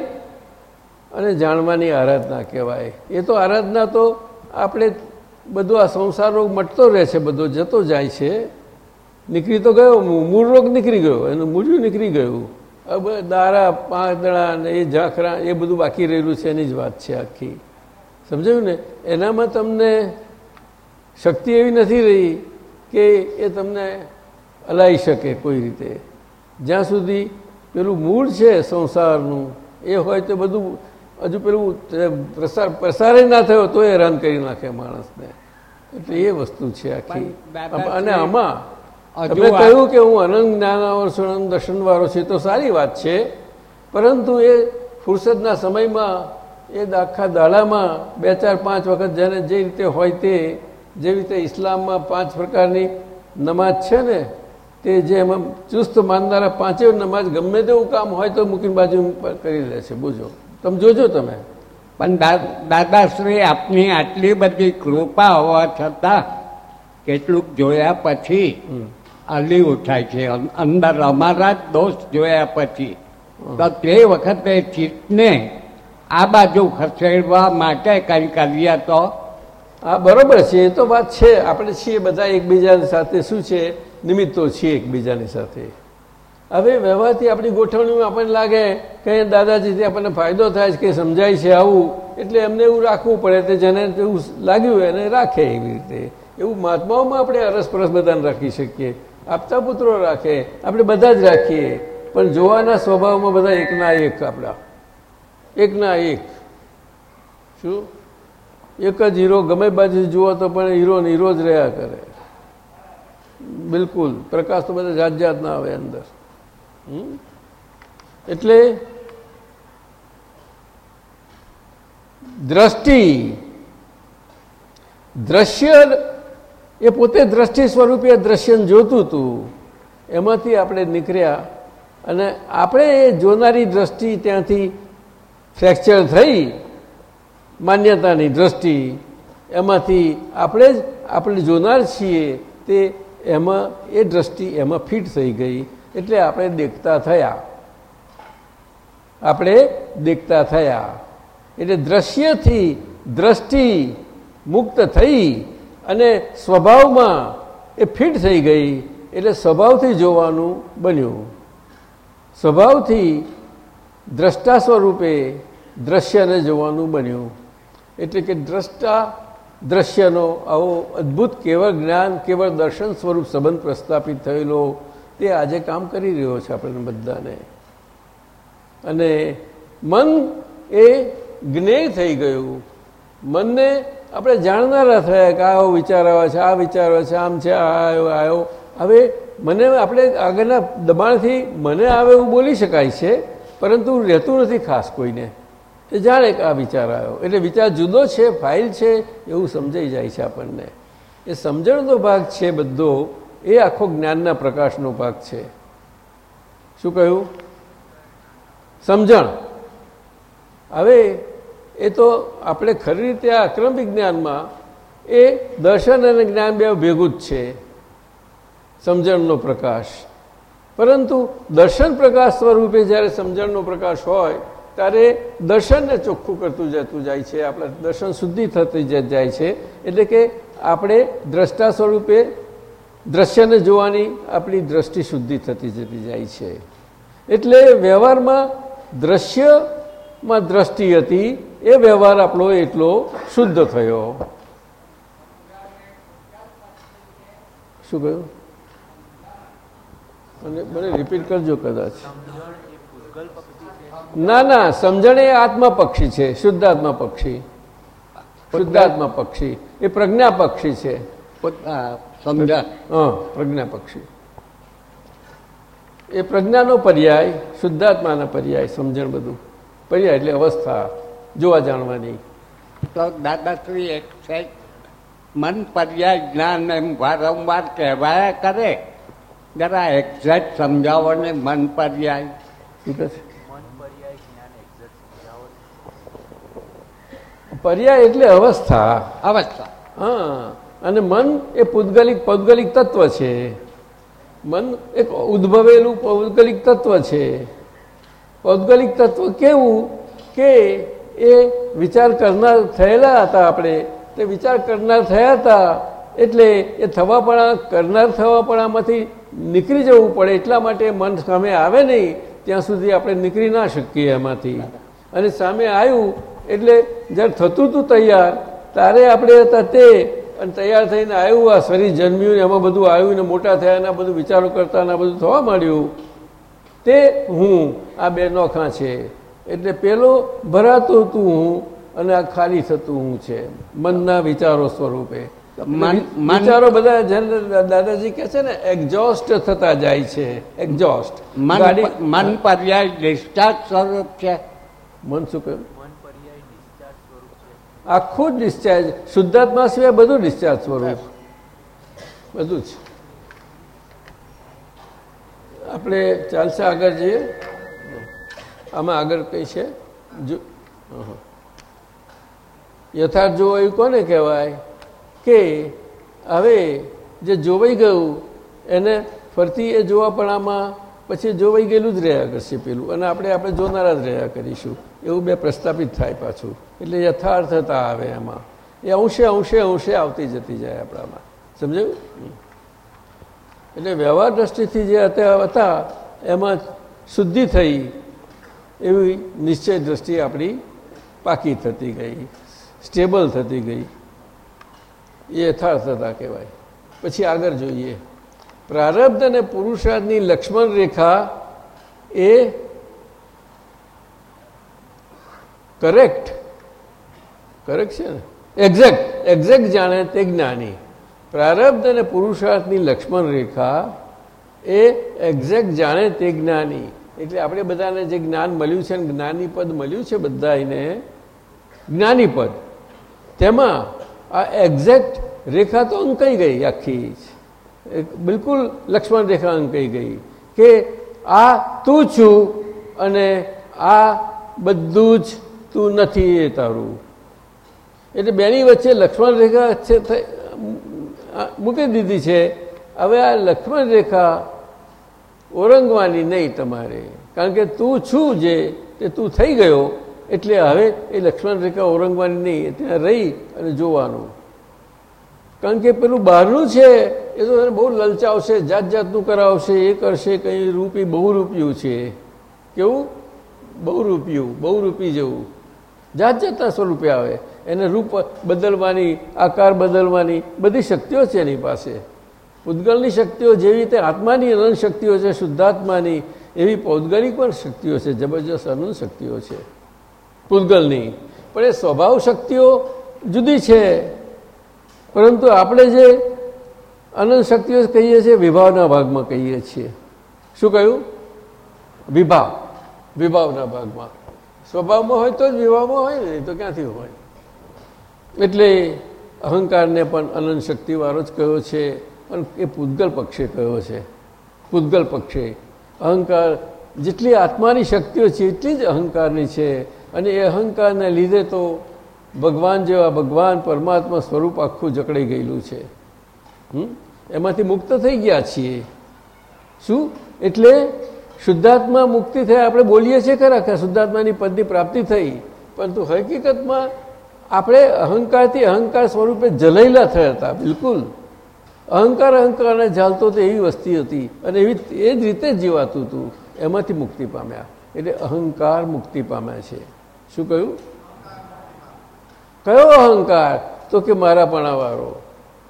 [SPEAKER 3] અને જાણવાની આરાધના કહેવાય. એ તો આરાધના તો આપણે બધું આ સંસાર રોગ મટતો રહે છે, બધો જતો જાય છે. નીકળી તો ગયો મૂળ રોગ નીકળી ગયો, એનું મૂળ્યું નીકળી ગયું. હવે દારા પાંદડા ને એ ઝાંખરા, એ બધું બાકી રહેલું છે, એની જ વાત છે આખી. સમજાયું ને? એનામાં તમને શક્તિ એવી નથી રહી કે એ તમને હલાવી શકે કોઈ રીતે. જ્યાં સુધી પેલું મૂળ છે સંસારનું એ હોય તો બધું હજુ પેલું પ્રસાર પ્રસારે ના થયો તો હેરાન કરી નાખે માણસને. એટલે એ વસ્તુ છે આખી. અને આમાં તમે કહ્યું કે હું અનંત જ્ઞાનાવર્ષણ દર્શન દર્શનવાળો છે તો સારી વાત છે. પરંતુ એ ફુરસદના સમયમાં એ આખા દાડામાં બે ચાર પાંચ વખત જેને જે રીતે હોય તે જે રીતે ઇસ્લામમાં પાંચ પ્રકારની નમાજ છે ને તે જે એમાં ચુસ્ત માનનારા પાંચે નમાજ ગમે તેવું કામ હોય તો મૂકીને બાજુ કરી લે છે બોજો. તમે જોજો તમે.
[SPEAKER 5] પણ દાદાશ્રી આપની આટલી બધી કૃપા હોવા છતાં કેટલુંક જોયા પછી અલી ઉઠાય છે. અંદર અમારા જ દોષ જોયા પછી. તો તે વખતે ચિત્તને આ બાજુ ખસેડવા માટે કંઈ કરીએ તો?
[SPEAKER 3] હા બરોબર છે. એ તો વાત છે. આપણે છીએ બધા એકબીજાની સાથે. શું છે? નિમિત્તો છીએ એકબીજાની સાથે. હવે વ્યવહારથી આપણી ગોઠવણીમાં આપણને લાગે કે દાદાજીથી આપણને ફાયદો થાય છે કે સમજાય છે આવું, એટલે એમને એવું રાખવું પડે તે જેને એવું લાગ્યું એને રાખે એવી રીતે. એવું મહાત્માઓમાં આપણે અરસપરસ બધાને રાખી શકીએ. આપતા પુત્રો રાખે, આપણે બધા જ રાખીએ. પણ જોવાના સ્વભાવમાં બધા એકના એક આપણા. એકના એક. શું? એક જ હીરો ગમે બાજુ જુઓ તો પણ હીરો ને હીરો જ રહ્યા કરે. બિલકુલ પ્રકાશ તો બધા જાત જાતના આવે અંદર? એટલે દ્રષ્ટિ, દ્રશ્ય એ પોતે દ્રષ્ટિ સ્વરૂપે દ્રશ્યને જોતું હતું એમાંથી આપણે નીકળ્યા અને આપણે એ જોનારી દ્રષ્ટિ ત્યાંથી ફ્રેક્ચર થઈ, માન્યતાની દ્રષ્ટિ, એમાંથી આપણે જ, આપણે જોનાર છીએ તે એમાં એ દ્રષ્ટિ એમાં ફિટ થઈ ગઈ એટલે આપણે દેખતા થયા. આપણે દેખતા થયા. એટલે દ્રશ્યથી દ્રષ્ટિ મુક્ત થઈ અને સ્વભાવમાં એ ફિટ થઈ ગઈ એટલે સ્વભાવથી જોવાનું બન્યું. સ્વભાવથી દ્રષ્ટા સ્વરૂપે દ્રશ્યને જોવાનું બન્યું. એટલે કે દ્રષ્ટા દ્રશ્યનો આવો અદ્ભુત કેવળ જ્ઞાન, કેવળ દર્શન સ્વરૂપ સંબંધ પ્રસ્થાપિત થયેલો તે આજે કામ કરી રહ્યો છે આપણને બધાને. અને મન એ જ્ઞેય થઈ ગયું. મનને આપણે જાણનારા થયા કે આવો વિચાર આવે છે, આ વિચાર આવે છે, આમ છે, આ આવ્યો આવ્યો. હવે મને આપણે આગળના દબાણથી મને આવે એવું બોલી શકાય છે, પરંતુ રહેતું નથી ખાસ કોઈને. એ જાણે કે આ વિચાર આવ્યો. એટલે વિચાર જુદો છે, ફાઇલ છે, એવું સમજાઈ જાય છે આપણને. એ સમજણનો ભાગ છે બધો, એ આખો જ્ઞાનના પ્રકાશનો ભાગ છે. શું કહ્યું? સમજણ. હવે એ તો આપણે ખરી રીતે આ અક્રમ વિજ્ઞાનમાં એ દર્શન અને જ્ઞાન બે ભેગું જ છે. સમજણનો પ્રકાશ. પરંતુ દર્શન પ્રકાશ સ્વરૂપે જ્યારે સમજણનો પ્રકાશ હોય ત્યારે દર્શનને ચોખ્ખું કરતું જતું જાય છે. આપણે દર્શન શુદ્ધિ થતી જાય છે. એટલે કે આપણે દ્રષ્ટા સ્વરૂપે દ્રશ્યને જોવાની આપણી દ્રષ્ટિ શુદ્ધિ થતી જતી જાય છે. એટલે વ્યવહારમાં દ્રશ્યમાં દ્રષ્ટિ હતી, એ વ્યવહાર આપણો એટલો શુદ્ધ થયો. શું કહ્યું? મને મને રિપીટ કરજો કદાચ. ના ના સમજણ એ આત્મા પક્ષી છે શુદ્ધાત્મા પક્ષી. શુદ્ધાત્મા પક્ષી. એ પ્રજ્ઞા પક્ષી છે.
[SPEAKER 5] સમજા
[SPEAKER 3] પ્રજ્ઞા પક્ષી. એ પ્રજ્ઞાનો પર્યાય શુદ્ધાત્માના પર્યાય સમજણ બધું. પર્યાય એટલે અવસ્થા જોવા જાણવાની.
[SPEAKER 5] તો દાદાશ્રી એક મન પર્યાય જ્ઞાન એમ વારંવાર કહેવાયા કરે. જરા એક્ઝેક્ટ સમજાવો ને મન પર્યાય
[SPEAKER 3] શું કહે છે પર્યાય એટલે અવસ્થા.
[SPEAKER 5] અવસ્થા.
[SPEAKER 3] હા અને મન એ પૌદ્ગલિક પૌદગલિક તત્વ છે. મન એક ઉદ્ભવેલું પૌદગલિક તત્વ છે. પૌદગલિક તત્વ કેવું? કે એ વિચાર કરનાર થયેલા હતા આપણે. તે વિચાર કરનાર થયા હતા એટલે એ થવાપણા કરનાર થવાપણામાંથી નીકળી જવું પડે. એટલા માટે મન સામે આવે નહીં. ત્યાં સુધી આપણે નીકળી ના શકીએ એમાંથી. અને સામે આવ્યું એટલે જ્યારે થતું હતું તૈયાર ત્યારે આપણે હતા તે અને તૈયાર થઈને આવ્યું આ શરીર જન્મ્યું ને એમાં બધું આવ્યું ને મોટા થયા ને બધું વિચારો કરતા ને બધું થવા માંડ્યું. તે હું આ બે નોખા છે. એટલે પેલો ભરાતું હતું હું અને આ ખાલી થતું હું છે. મનના વિચારો સ્વરૂપે. વિચારો બધા જેને દાદાજી કે છે ને એક્ઝોસ્ટ થતા જાય છે. એક્ઝોસ્ટ
[SPEAKER 5] મન મન પર્યાય ડિસ્ચાર્જ સ્વરૂપ છે.
[SPEAKER 3] મન શું કહ્યું? આખું જ ડિસ્ચાર્જ શુદ્ધાત્મા સિવાય બધું ડિસ્ચાર્જ સ્વરૂપ. બધું જ. આપણે ચાલશે આગળ જઈએ. આમાં આગળ કઈ છે? જો. યથાર્થ જોવાયું કોને કહેવાય? કે હવે જે જોવાઈ ગયું, એને ફરતી એ જોવાપણામાં પછી જોવાઈ ગયેલું જ રહ્યા કરશે પેલું. અને આપણે આપણે જોનારા જ રહ્યા કરીશું. એવું બે પ્રસ્થાપિત થાય પાછું. એટલે યથાર્થતા આવે એમાં. એ અંશે અંશે અંશે આવતી જતી જાય આપણામાં. સમજાયું? એટલે વ્યવહાર દ્રષ્ટિથી જે હતા, એમાં શુદ્ધિ થઈ એવી નિશ્ચય દ્રષ્ટિ આપણી પાકી થતી ગઈ. સ્ટેબલ થતી ગઈ. એ યથાર્થતા કહેવાય. પછી આગળ જોઈએ. પ્રારબ્ધ અને પુરુષાર્થની લક્ષ્મણ રેખા એ કરેક્ટ કરેક્ટ છે ને? એક્ઝેક્ટ એક્ઝેક્ટ જાણે તે જ્ઞાની. પ્રારબ્ધ અને પુરુષાર્થની લક્ષ્મણ રેખા એ એક્ઝેક્ટ જાણે તે જ્ઞાની. એટલે આપણે બધાને જે જ્ઞાન મળ્યું છે જ્ઞાની પદ મળ્યું છે બધાને જ્ઞાની પદ. તેમાં આ એક્ઝેક્ટ રેખા તો અંકાઈ ગઈ આખી બિલકુલ લક્ષ્મણ રેખા કહી ગઈ કે આ તું છું અને આ બધું જ તું નથી એ તારું. એટલે બેની વચ્ચે લક્ષ્મણ રેખા છે મૂકી દીધી છે. હવે આ લક્ષ્મણ રેખા ઓરંગવાની નહીં તમારે. કારણ કે તું છું જે તે તું થઈ ગયો, એટલે હવે એ લક્ષ્મણ રેખા ઓરંગવાની નહીં ત્યાં રહી અને જોવાનું. કારણ કે પેલું બહારનું છે, એ તો એને બહુ લલચાવશે જાત જાતનું કરાવશે, એ કરશે, કંઈ રૂપી બહુ રૂપિયું છે. કેવું? બહુ રૂપિયું બહુ રૂપી જેવું. જાત જાતના સ્વરૂપે આવે. એને રૂપ બદલવાની, આકાર બદલવાની બધી શક્તિઓ છે એની પાસે. પૂતગલની શક્તિઓ જેવી રીતે આત્માની અનંત શક્તિઓ છે, શુદ્ધાત્માની, એવી પૌદગલિક પણ શક્તિઓ છે, જબરજસ્ત અનંત શક્તિઓ છે. પૂદગલની પણ એ સ્વભાવ શક્તિઓ જુદી છે. પરંતુ આપણે જે અનંત શક્તિઓ કહીએ છીએ, વિભાવના ભાગમાં કહીએ છીએ. શું કહ્યું? વિભાવ. વિભાવના ભાગમાં. સ્વભાવમાં હોય તો જ વિભાવમાં હોય ને તો ક્યાંથી હોય? એટલે અહંકારને પણ અનંત શક્તિવાળો જ કયો છે, પણ એ પૂતગલ પક્ષે કયો છે. પૂતગલ પક્ષે. અહંકાર, જેટલી આત્માની શક્તિઓ છે, એટલી જ અહંકારની છે. અને એ અહંકારને લીધે તો ભગવાન જેવા ભગવાન પરમાત્મા સ્વરૂપ આખું જકડાઈ ગયેલું છે? એમાંથી મુક્ત થઈ ગયા છીએ. શું? એટલે શુદ્ધાત્મા મુક્તિ થઈ, આપણે બોલીએ છીએ ખરા કે શુદ્ધાત્માની પદની પ્રાપ્તિ થઈ, પરંતુ હકીકતમાં આપણે અહંકારથી અહંકાર સ્વરૂપે જલૈલા થયા હતા, બિલકુલ. અહંકાર અહંકારને ઝાલતો તો એવી વસ્તી હતી અને એવી એ જ રીતે જીવાતું હતું. એમાંથી મુક્તિ પામ્યા. એટલે અહંકાર મુક્તિ પામ્યા છે. શું કહ્યું? કયો અહંકાર? તો કે મારા પણાવાળો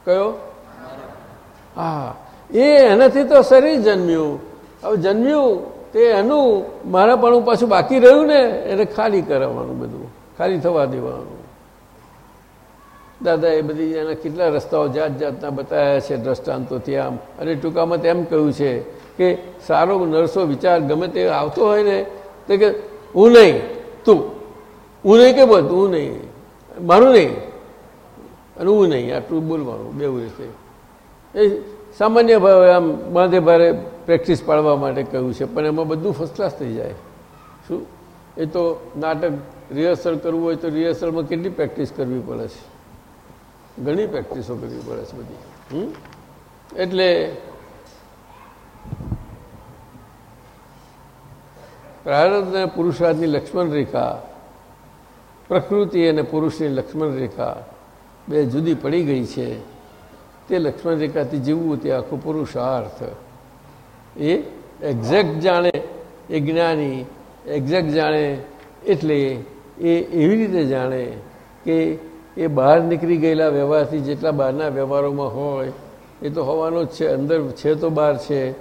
[SPEAKER 3] કયો? હા. એ એનાથી તો શરીર જન્મ્યું. હવે જન્મ્યું તે એનું મારાપણું પાછું બાકી રહ્યું ને, એને ખાલી કરાવવાનું બધું. ખાલી થવા દેવાનું. દાદા એ બધી એના કેટલા રસ્તાઓ જાત જાતના બતાવ્યા છે દ્રષ્ટાંતોથી આમ. અને ટૂંકામાં તેમ કહ્યું છે કે સારો નરસો વિચાર ગમે તે આવતો હોય ને, તો કે હું નહીં, તું. હું નહીં કે બધું હું નહીં. મારું નહીં. અને હું નહીં, આટલું બોલવાનું બેવું રીતે એ સામાન્ય ભાવે આમ બાંધે ભારે પ્રેક્ટિસ પાડવા માટે કહ્યું છે, પણ એમાં બધું ફર્સ્ટ ક્લાસ થઈ જાય. શું? એ તો નાટક રિહર્સલ કરવું હોય તો રિહર્સલમાં કેટલી પ્રેક્ટિસ કરવી પડે છે? ઘણી પ્રેક્ટિસો કરવી પડે છે બધી? એટલે પ્રારબ્ધ અને પુરુષાર્થની લક્ષ્મણ રેખા પ્રકૃતિ અને પુરુષની લક્ષ્મણ રેખા બે જુદી પડી ગઈ છે. તે લક્ષ્મણ રેખાથી જીવવું તે આખો પુરુષાર્થ. એ એક્ઝેક્ટ જાણે એ જ્ઞાની એક્ઝેક્ટ જાણે એટલે એ એવી રીતે જાણે કે એ બહાર નીકળી ગયેલા વ્યવહારથી જેટલા બહારના વ્યવહારોમાં હોય, એ તો હોવાનો જ છે. અંદર છે તો બહાર છે.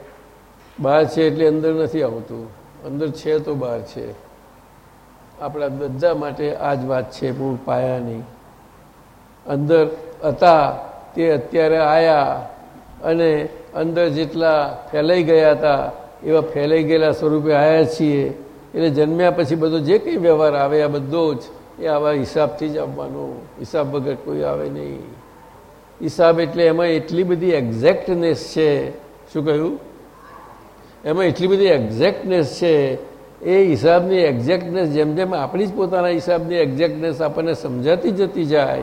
[SPEAKER 3] બહાર છે એટલે અંદર નથી આવતું. અંદર છે તો બહાર છે. આપણા બધા માટે આ જ વાત છે, મૂળ પાયાની. અંદર હતા, તે અત્યારે આયા અને અંદર જેટલા ફેલાઈ ગયા હતા, એવા ફેલાઈ ગયેલા સ્વરૂપે આવ્યા છીએ. એટલે જન્મ્યા પછી બધો જે કંઈ વ્યવહાર આવે, આ બધો જ, એ આવા હિસાબથી જ આવવાનો. હિસાબ વગર કોઈ આવે નહીં. હિસાબ એટલે એમાં એટલી બધી એક્ઝેક્ટનેસ છે. શું કહ્યું? એમાં એટલી બધી એક્ઝેક્ટનેસ છે એ હિસાબની એક્ઝેક્ટનેસ જેમ જેમ આપણી જ પોતાના હિસાબની એક્ઝેક્ટનેસ આપણને સમજાતી જતી જાય.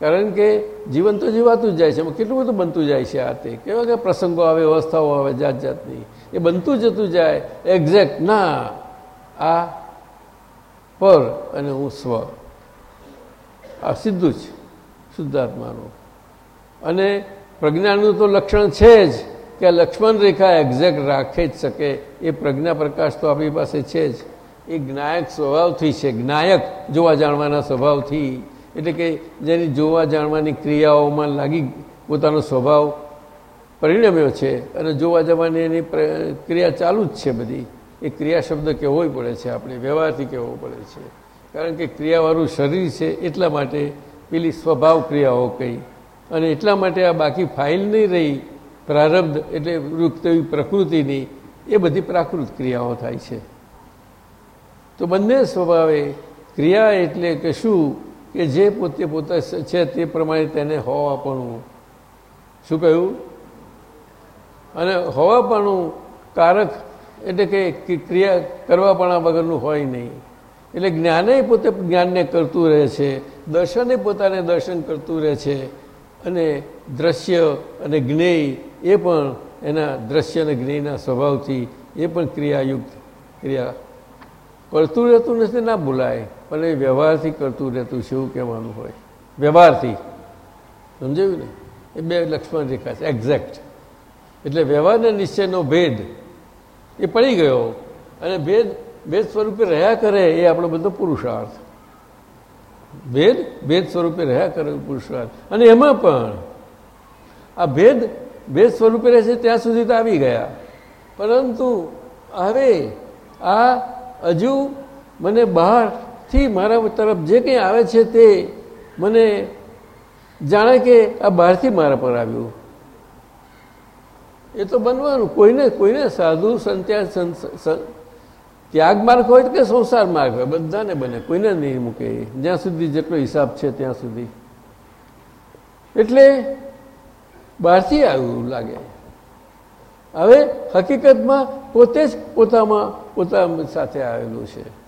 [SPEAKER 3] કારણ કે જીવન તો જીવાતું જ જાય છે. કેટલું બધું બનતું જાય છે આ તે? કેવા કે પ્રસંગો આવે અવસ્થાઓ આવે જાત જાતની એ બનતું જતું જાય. એક્ઝેક્ટ ના. આ પર અને હું સ્વ. આ સીધું જ. શુદ્ધાત્માનું. અને પ્રજ્ઞાનું તો લક્ષણ છે જ. કે આ લક્ષ્મણ રેખા એક્ઝેક્ટ રાખે જ શકે. એ પ્રજ્ઞા પ્રકાશ તો આપણી પાસે છે જ. એ જ્ઞાયક સ્વભાવથી છે. જ્ઞાયક જોવા જાણવાના સ્વભાવથી. એટલે કે જેની જોવા જાણવાની ક્રિયાઓમાં લાગી પોતાનો સ્વભાવ પરિણમ્યો છે અને જોવા જવાની એની ક્રિયા ચાલુ જ છે બધી. એ ક્રિયા શબ્દ કહેવો પડે છે આપણે, વ્યવહારથી કહેવો પડે છે. કારણ કે ક્રિયાવાળું શરીર છે એટલા માટે પેલી સ્વભાવ ક્રિયાઓ કહી અને એટલા માટે આ બાકી ફાઇલ નહીં રહી. પ્રારબ્ધ એટલે એવી પ્રકૃતિની, એ બધી પ્રાકૃત ક્રિયાઓ થાય છે. તો બંને સ્વભાવે ક્રિયા એટલે કે શું, કે જે પોતે પોતા છે તે પ્રમાણે તેને હોવાપણું. શું કહ્યું? અને હોવાપણું કારક એટલે કે ક્રિયા કરવાપણા વગરનું હોય નહીં. એટલે જ્ઞાને પોતે જ્ઞાનને કરતું રહે છે, દર્શને પોતાને દર્શન કરતું રહે છે, અને દ્રશ્ય અને જ્ઞેય એ પણ એના દ્રશ્ય અને જ્ઞેયના સ્વભાવથી એ પણ ક્રિયાયુક્ત ક્રિયા. કરતું રહેતું નથી ના બોલાય, પણ એ વ્યવહારથી કરતું રહેતું છે એવું કહેવાનું હોય. વ્યવહારથી. સમજાયું ને? એ બે લક્ષ્મણ રેખા છે. એક્ઝેક્ટ એટલે વ્યવહારને નિશ્ચયનો ભેદ એ પડી ગયો અને ભેદ ભેદ સ્વરૂપે રહ્યા કરે એ આપણો બધો પુરુષાર્થ. ભેદ ભેદ સ્વરૂપે રહ્યા કરે પુરુષાર્થ. અને એમાં પણ આ ભેદ ભેદ સ્વરૂપે રહે છે, ત્યાં સુધી તો આવી ગયા. પરંતુ હવે આ હજુ મને બહારથી મારા તરફ જે કંઈ આવે છે તે મને જાણે કે આ બહારથી મારા પર આવ્યું. એ તો બનવાનું. કોઈને કોઈને સાધુ, સંત્યા ત્યાગ માર્ગ હોય કે સંસાર માર્ગ હોય, બધાને બને. કોઈને નહીં મૂકે. જ્યાં સુધી જેટલો હિસાબ છે ત્યાં સુધી. એટલે બહારથી આવ્યું લાગે. હવે હકીકતમાં પોતે જ પોતામાં પોતા સાથે આવેલું છે.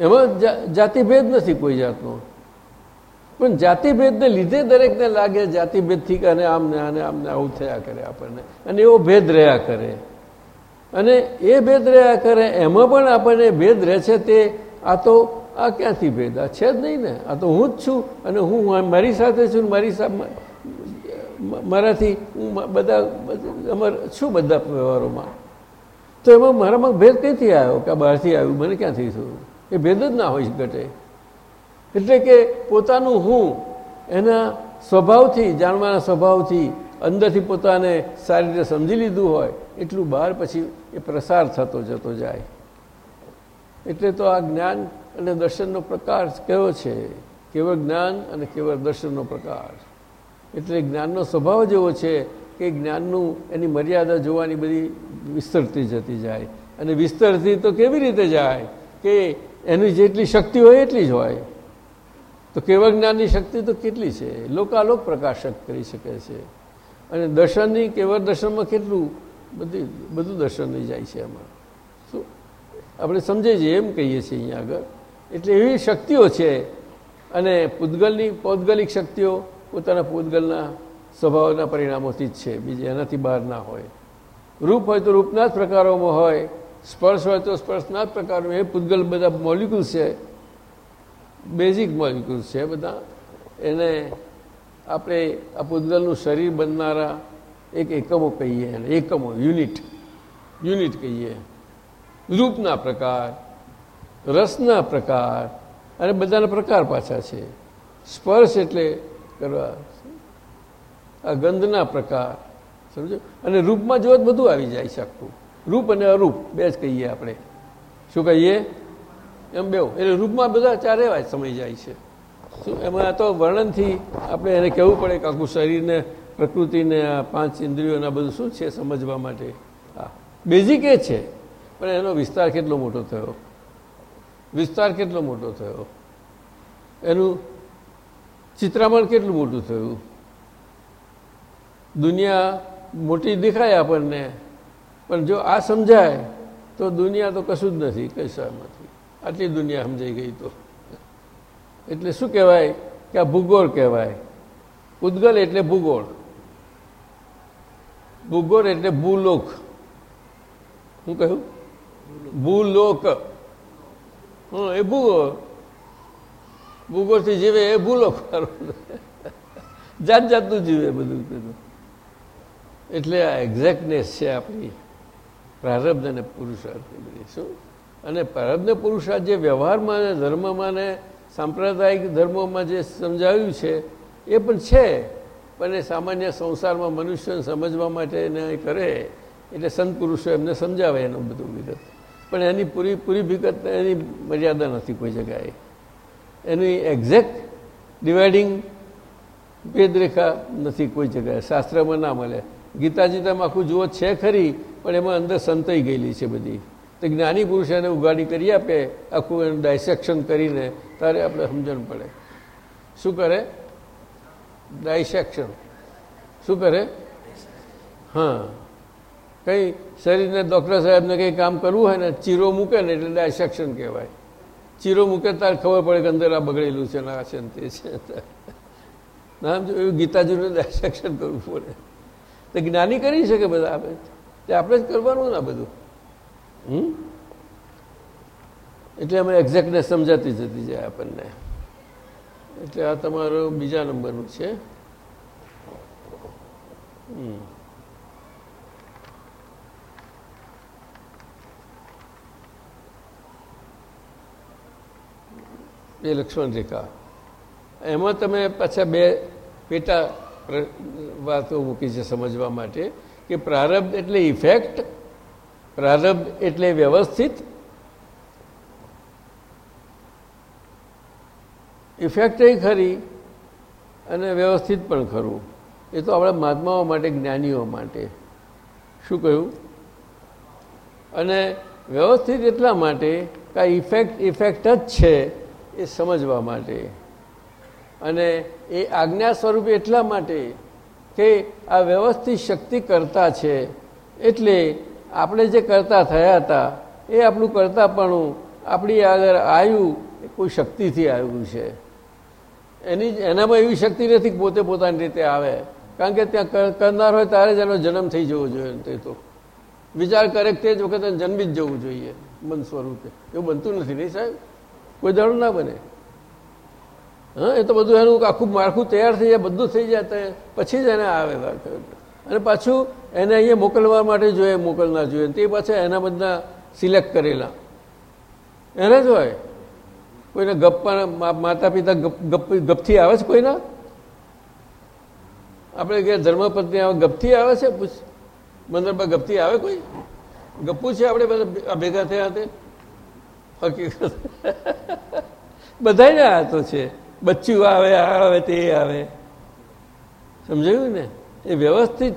[SPEAKER 3] એમાં જાતિભેદ નથી કોઈ જાતનો. પણ જાતિભેદને લીધે દરેકને લાગે જાતિભેદથી અને આમ ને આને, આમને આવું થયા કરે આપણને. અને એવો ભેદ રહ્યા કરે. અને એ ભેદ રહ્યા કરે, એમાં પણ આપણને ભેદ રહે છે તે, આ તો, આ ક્યાંથી ભેદ? આ છે જ નહીં ને. આ તો હું જ છું અને હું મારી સાથે છું મારી સાથે મારાથી હું બધા અમારા છું બધા વ્યવહારોમાં? તો એમાં મારામાં ભેદ ક્યાંથી આવ્યો કે બહારથી આવ્યું? મને ક્યાંથી થયું? એ ભેદ જ ના હોય ઘટે. એટલે કે પોતાનું હું એના સ્વભાવથી, જાણવાના સ્વભાવથી અંદરથી પોતાને સારી રીતે સમજી લીધું હોય, એટલું બહાર પછી એ પ્રસાર થતો જતો જાય. એટલે તો આ જ્ઞાન અને દર્શનનો પ્રકાર કેવો છે? કેવળ જ્ઞાન અને કેવળ દર્શનનો પ્રકાર? એટલે જ્ઞાનનો સ્વભાવ જેવો છે કે જ્ઞાનનું એની મર્યાદા જોવાની બધી વિસ્તરતી જતી જાય. અને વિસ્તરતી તો કેવી રીતે જાય? કે એની જેટલી શક્તિ હોય એટલી જ હોય. તો કેવળ જ્ઞાનની શક્તિ તો કેટલી છે? લોકાલોક પ્રકાશક કરી શકે છે. અને દર્શનની કેવળ દર્શનમાં કેટલું? બધી, બધું દર્શન લઈ જાય છે એમાં. શું આપણે સમજે છીએ એમ કહીએ છીએ અહીંયા આગળ. એટલે એવી શક્તિઓ છે. અને પૂતગલની પૌદગલિક શક્તિઓ પોતાના પૂતગલના સ્વભાવના પરિણામોથી જ છે. બીજે એનાથી બહાર ના હોય. રૂપ હોય તો રૂપના જ પ્રકારોમાં હોય. સ્પર્શ હોય તો સ્પર્શના જ પ્રકારો એ પૂતગલ બધા મોલિક્યુલ્સ છે. બેઝિક મોલિક્યુલ્સ છે બધા. એને આપણે આ પૂતગલનું શરીર બનનારા એક એકમો કહીએ એને. એકમો યુનિટ યુનિટ કહીએ. રૂપના પ્રકાર, રસના પ્રકાર અને બધાના પ્રકાર પાછા છે. સ્પર્શ એટલે કરવા. આ ગંધના પ્રકાર, સમજો? અને રૂપમાં જો બધું આવી જાય છે રૂપ અને અરૂપ, બે જ કહીએ આપણે. શું કહીએ? એમ બેવ એટલે રૂપમાં બધા ચારે વાત સમય જાય છે. શું? એમાં તો વર્ણનથી આપણે એને કહેવું પડે કે આખું શરીરને, પ્રકૃતિને, આ પાંચ ઇન્દ્રિયોના બધું શું છે સમજવા માટે? હા. બેઝિક એ છે. પણ એનો વિસ્તાર કેટલો મોટો થયો? વિસ્તાર કેટલો મોટો થયો? એનું ચિત્રામણ કેટલું મોટું થયું? દુનિયા મોટી દેખાય આપણને, પણ જો આ સમજાય, તો દુનિયા તો કશું જ નથી કશામાંથી આટલી દુનિયા સમજાઈ ગઈ તો. એટલે શું કહેવાય કે આ ભૂગોળ કહેવાય? ઉદ્ગલ એટલે ભૂગોળ. ભૂગોળ એટલે ભૂલોક. શું કહ્યું? ભૂલોક. એ ભૂગોળ. ભૂગોળથી જીવે એ ભૂલો ખરો જાત જાતનું જીવે બધું બધું એટલે આ એક્ઝેક્ટનેસ છે આપણી પ્રારબ્ધ અને પુરુષાર્થની બધી. શું? અને પ્રારબ્ધ પુરુષાર્થ જે વ્યવહારમાં ને ધર્મમાં ને સાંપ્રદાયિક ધર્મોમાં જે સમજાવ્યું છે, એ પણ છે. પણ એ સામાન્ય સંસારમાં મનુષ્યને સમજવા માટે એને કરે. એટલે સંત પુરુષો એમને સમજાવે એનું બધું વિગત. પણ એની પૂરી પૂરી વિગત એની મર્યાદા નથી કોઈ જગાએ એની એક્ઝેક્ટ ડિવાઇડિંગ ભેદરેખા નથી કોઈ જગ્યાએ. શાસ્ત્રમાં ના મળે. ગીતાજી તમે આખું જુઓ છે ખરી, પણ એમાં અંદર સંતાઈ ગયેલી છે બધી. તો જ્ઞાની પુરુષ એને ઉગાડી કરી આપે, આખું એનું ડાયસેક્શન કરીને, તારે આપણે સમજણ પડે. શું કરે? ડાયસેક્શન શું કરે? હા. કંઈ શરીરને ડૉક્ટર સાહેબને કંઈ કામ કરવું હોય ને, ચીરો મૂકે ને એટલે ડાયસેક્શન કહેવાય. ચીરો મૂકે તારે ખબર પડે કે અંદર આ બગડેલું છે આ છે તે છે. નામ જો એવું ગીતાજીનું ડાયસેક્શન કરવું પડે. તો જ્ઞાની કરી શકે બધા આપણે તે આપણે જ કરવાનું ને આ બધું. હમ? એટલે અમે એક્ઝેક્ટને સમજાતી જતી જાય આપણને. એટલે આ તમારો બીજા નંબરનું છે. હમ. એ લક્ષ્મણ રેખા એમાં તમે પાછા બે પેટા વાતો મૂકી છે સમજવા માટે કે પ્રારબ્ધ એટલે ઇફેક્ટ પ્રારબ્ધ એટલે વ્યવસ્થિત. ઇફેક્ટ ખરી અને વ્યવસ્થિત પણ ખરું. એ તો આપણા મહાત્માઓ માટે, જ્ઞાનીઓ માટે. શું કહ્યું? અને વ્યવસ્થિત એટલા માટે કે ઇફેક્ટ ઇફેક્ટ જ છે એ સમજવા માટે. અને એ આજ્ઞા સ્વરૂપે એટલા માટે કે આ વ્યવસ્થિત શક્તિ કરતા છે. એટલે આપણે જે કરતા થયા હતા, એ આપણું કરતાપણું, આપણી આગળ આવ્યું એ કોઈ શક્તિથી આવ્યું છે. એની એનામાં એવી શક્તિ નથી પોતે પોતાની રીતે આવે. કારણ કે ત્યાં કરનાર હોય ત્યારે જ એનો જન્મ થઈ જવો જોઈએ તે તો. વિચાર કરે તે જ વખતે જન્મી જ જવું જોઈએ, મન સ્વરૂપે. એવું બનતું નથી નહીં સાહેબ? કોઈ દાડું ના બને. હા, એ તો બધું એનું આખું માળખું તૈયાર થઈ જાય, બધું થઈ જાય પછી જ એને આવે અને પાછું એને અહીંયા મોકલવા માટે જોઈએ મોકલના જોઈએ. તે પાછા એના બધા સિલેક્ટ કરેલા. એને જ હોય. કોઈને ગપ્પા માતા પિતા ગપ ગપથી આવે છે કોઈના? આપણે કે ધર્મપત્ની આવે, ગપથી આવે છે? પૂછ. મંદિરમાં ગપથી આવે કોઈ? ગપ્પુ છે આપણે બધા ભેગા થયા તે હકીકત. બધાને આ તો છે. બચ્ચું આવે, આ આવે, તે આવે. સમજાયું ને? એ વ્યવસ્થિત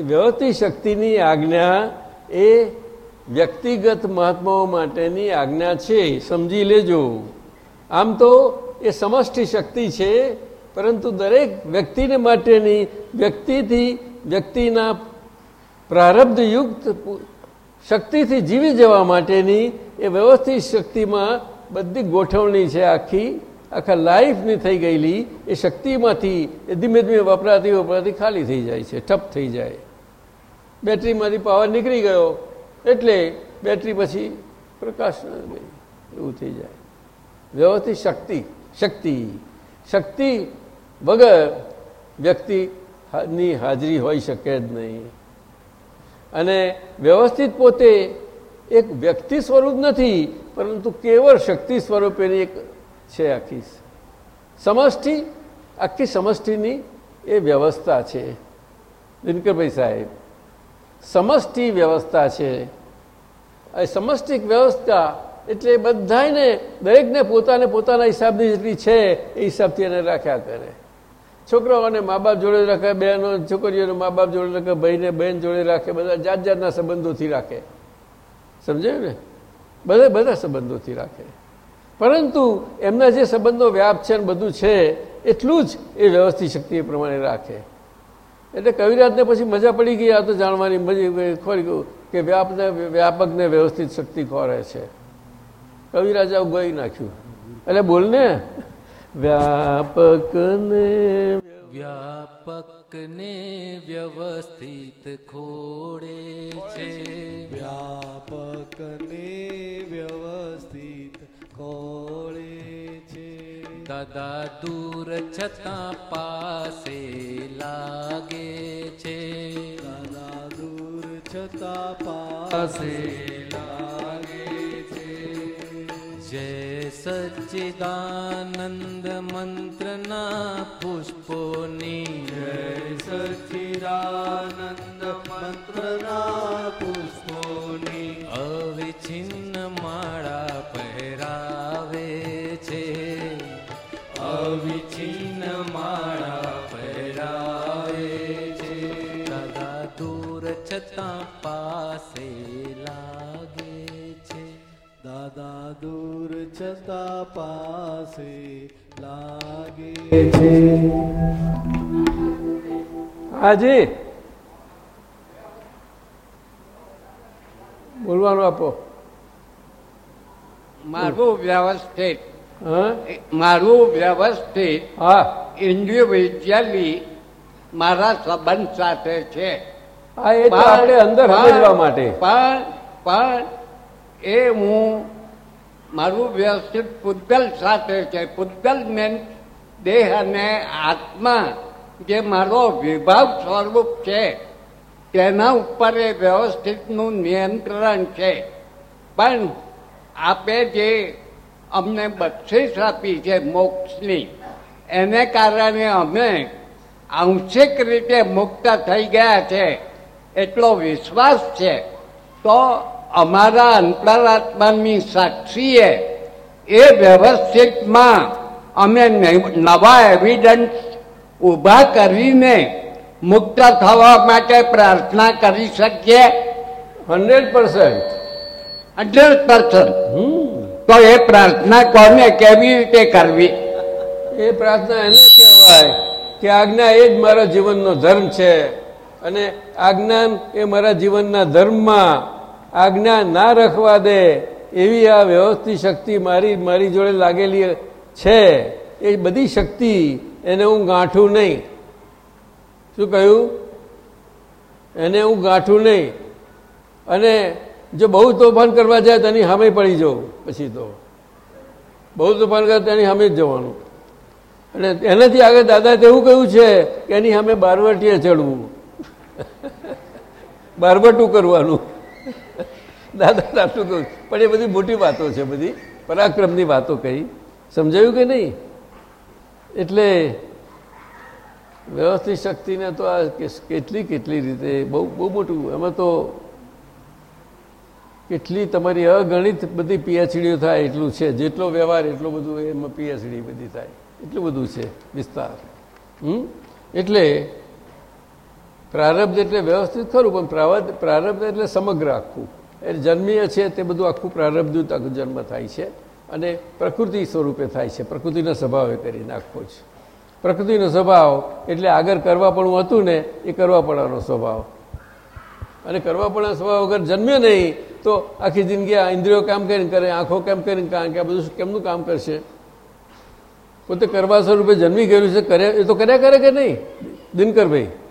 [SPEAKER 3] વ્યવસ્થિત શક્તિની આજ્ઞા એ વ્યક્તિગત મહાત્માઓ માટેની આજ્ઞા છે. સમજી લેજો. આમ તો એ સમષ્ટિ શક્તિ છે, પરંતુ દરેક વ્યક્તિને માટેની વ્યક્તિથી વ્યક્તિના પ્રારબ્ધયુક્ત શક્તિથી જીવી જવા માટેની એ વ્યવસ્થિત શક્તિમાં બધી ગોઠવણી છે આખી, આખા લાઈફની થઈ ગયેલી, એ શક્તિમાંથી, એ ધીમે ધીમે વપરાતી વપરાતી ખાલી થઈ જાય છે, ઠપ થઈ જાય. બેટરીમાંથી પાવર નીકળી ગયો, એટલે બેટરી પછી પ્રકાશ એવું થઈ જાય. વ્યવસ્થિત શક્તિ શક્તિ શક્તિ વગર વ્યક્તિની હાજરી હોઈ શકે જ નહીં. અને વ્યવસ્થિત પોતે એક વ્યક્તિ સ્વરૂપ નથી, પરંતુ કેવળ શક્તિ સ્વરૂપેની એક છે આખી. સમષ્ટિ, આખી સમષ્ટિની એ વ્યવસ્થા છે. દિનકરભાઈ સાહેબ, સમષ્ટિ વ્યવસ્થા છે. આ સમષ્ટિક વ્યવસ્થા એટલે બધાને દરેકને પોતાને પોતાના હિસાબની જેટલી છે, એ હિસાબથી એને રાખ્યા કરે. છોકરાઓને મા બાપ જોડે રાખે, બહેનો, છોકરીઓને મા બાપ જોડે રાખે, ભાઈને બહેન જોડે રાખે, બધા જાત જાતના સંબંધોથી રાખે. સમજાયું ને? બધા બધા સંબંધોથી રાખે. પરંતુ એમના જે સંબંધો વ્યાપ છે ને બધું છે, એટલું જ એ વ્યવસ્થિત શક્તિ એ પ્રમાણે રાખે. એટલે કવિરાજને પછી મજા પડી ગઈ, આ તો જાણવાની મજા ખોરી ગયું કે વ્યાપને, વ્યાપકને વ્યવસ્થિત શક્તિ ખોરે છે. કવિરાજ આવું ગઈ નાખ્યું. એટલે બોલને વ્યાપકને
[SPEAKER 2] વ્યાપકને વ્યવસ્થિત ખોડે છે.
[SPEAKER 4] વ્યાપકને વ્યવસ્થિત કોળે છે.
[SPEAKER 2] દાદા દૂર છતાં પાસે લાગે છે.
[SPEAKER 4] દાદા દૂર છતાં પાસે લાગે
[SPEAKER 2] જય સચ્ચિદાનંદ મંત્રના પુષ્પોની
[SPEAKER 4] જય સચ્ચિદાનંદ મંત્રના પુષ્પોની
[SPEAKER 2] અવિછિન્ન માળા પહેરાવે છે અવિછિન્ન માળા પહેરાવે છે દાદા દૂર છતાં
[SPEAKER 4] દાદા દૂર છતાં પાસે લાગે છે.
[SPEAKER 3] હાજી. બોલવાનું આપો.
[SPEAKER 5] મારું વ્યવસ્થિત.
[SPEAKER 3] હા?
[SPEAKER 5] મારું વ્યવસ્થિત
[SPEAKER 3] હા.
[SPEAKER 5] ઇન્ડિવિજ્યુઅલી મારા સંબંધ સાથે છે.
[SPEAKER 3] હા એ આપણે અંદર સમજવા માટે.
[SPEAKER 5] પણ પણ એ હું મારું વ્યવસ્થિત પૂતગલ સાથે છે. પૂતગલ મેન દેહ અને આત્મા જે મારો વિભાગ સ્વરૂપ છે, તેના ઉપર એ વ્યવસ્થિતનું નિયંત્રણ છે. પણ આપે જે અમને બક્ષિસ આપી છે મોક્ષની, એને કારણે અમે આંશિક રીતે મુક્ત થઈ ગયા છે. એટલો વિશ્વાસ છે. તો અમારા અંતરાત્માની સાક્ષીએ એ વ્યવસ્થિતમાં અમે નવા એવિડન્સ ઊભા કરીને મુક્ત થવા માટે પ્રાર્થના કરી શકીએ.
[SPEAKER 3] Hundred percent.
[SPEAKER 5] Hundred percent. તો એ પ્રાર્થના કોને કેવી રીતે કરવી?
[SPEAKER 3] એ પ્રાર્થના એને કહેવાય કે આજ્ઞા એ જ મારા જીવનનો ધર્મ છે. અને આજ્ઞા એ મારા જીવનના ધર્મમાં આજ્ઞા ના રખવા દે એવી આ વ્યવસ્થિત શક્તિ મારી મારી જોડે લાગેલી છે. એ બધી શક્તિ એને હું ગાંઠું નહીં. શું કહ્યું? એને હું ગાંઠું નહીં. અને જો બહુ તોફાન કરવા જાય તો એની સામે પડી જવું પછી તો. બહુ તોફાન કરે તેની સામે જ જવાનું. અને એનાથી આગળ દાદા એવું કહ્યું છે કે એની સામે બારવટીએ ચડવું. બારવટું કરવાનું. દાદા આટલું કહું? પણ એ બધી મોટી વાતો છે બધી. પરાક્રમની વાતો કહી. સમજાયું કે નહીં? એટલે વ્યવસ્થિત શક્તિને તો આ કેટલી કેટલી રીતે, બહુ બહુ મોટું. એમાં તો કેટલી તમારી અગણિત બધી પીએચડીઓ થાય એટલું છે. જેટલો વ્યવહાર, એટલું બધું એમાં પીએચડી બધી થાય. એટલું બધું છે વિસ્તાર. હમ? એટલે પ્રારબ્ધ એટલે વ્યવસ્થિત ખરું, પણ પ્રારબ્ધ પ્રારબ્ધ એટલે સમગ્ર આખું. એટલે જન્મીય છે તે બધું આખું પ્રારબ્ધ જન્મ થાય છે અને પ્રકૃતિ સ્વરૂપે થાય છે. પ્રકૃતિના સ્વભાવે કરીને આખો છે પ્રકૃતિનો સ્વભાવ એટલે આગળ કરવા પણ હતું ને, એ કરવાપણાનો સ્વભાવ. અને કરવાપણા સ્વભાવ વગર જન્મ્યો નહીં, તો આખી જિંદગી આ ઇન્દ્રિયો કામ કરીને કરે, આંખો કેમ કરીને, કારણ કે આ બધું કેમનું કામ કરશે? પોતે કરવા સ્વરૂપે જન્મી ગયેલું છે, કર્યા, એ તો કર્યા કરે કે નહીં? દિનકરભાઈ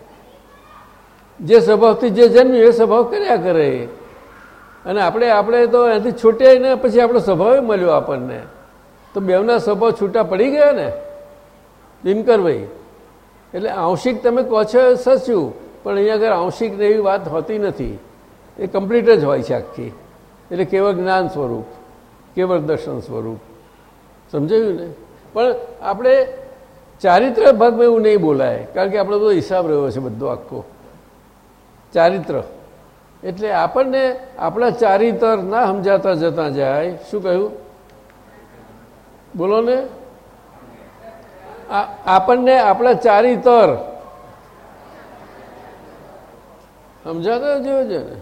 [SPEAKER 3] જે સ્વભાવથી જે જન્મ્યું એ સ્વભાવ કર્યા કરે. અને આપણે આપણે તો એનાથી છૂટ્યા ને પછી આપણો સ્વભાવ મળ્યો આપણને. તો બેવના સ્વભાવ છૂટા પડી ગયા ને? દિનકરભાઈ એટલે આંશિક તમે કહો છો એ પણ અહીંયા આગળ આંશિક ને એવી વાત હોતી નથી. એ કમ્પ્લીટ જ હોય છે આખી. એટલે કેવળ જ્ઞાન સ્વરૂપ, કેવળ દર્શન સ્વરૂપ. સમજાયું ને? પણ આપણે ચારિત્ર ભાગમાં એવું નહીં બોલાય, કારણ કે આપણો બધો હિસાબ રહ્યો છે બધો આખો. ચારિત્ર. એટલે આપણને આપણા ચારિત્ર ના સમજાતા જતા જાય. શું કહ્યું? બોલો ને. આપણને આપણા ચારિત્ર. સમજાતા જોયો છે ને?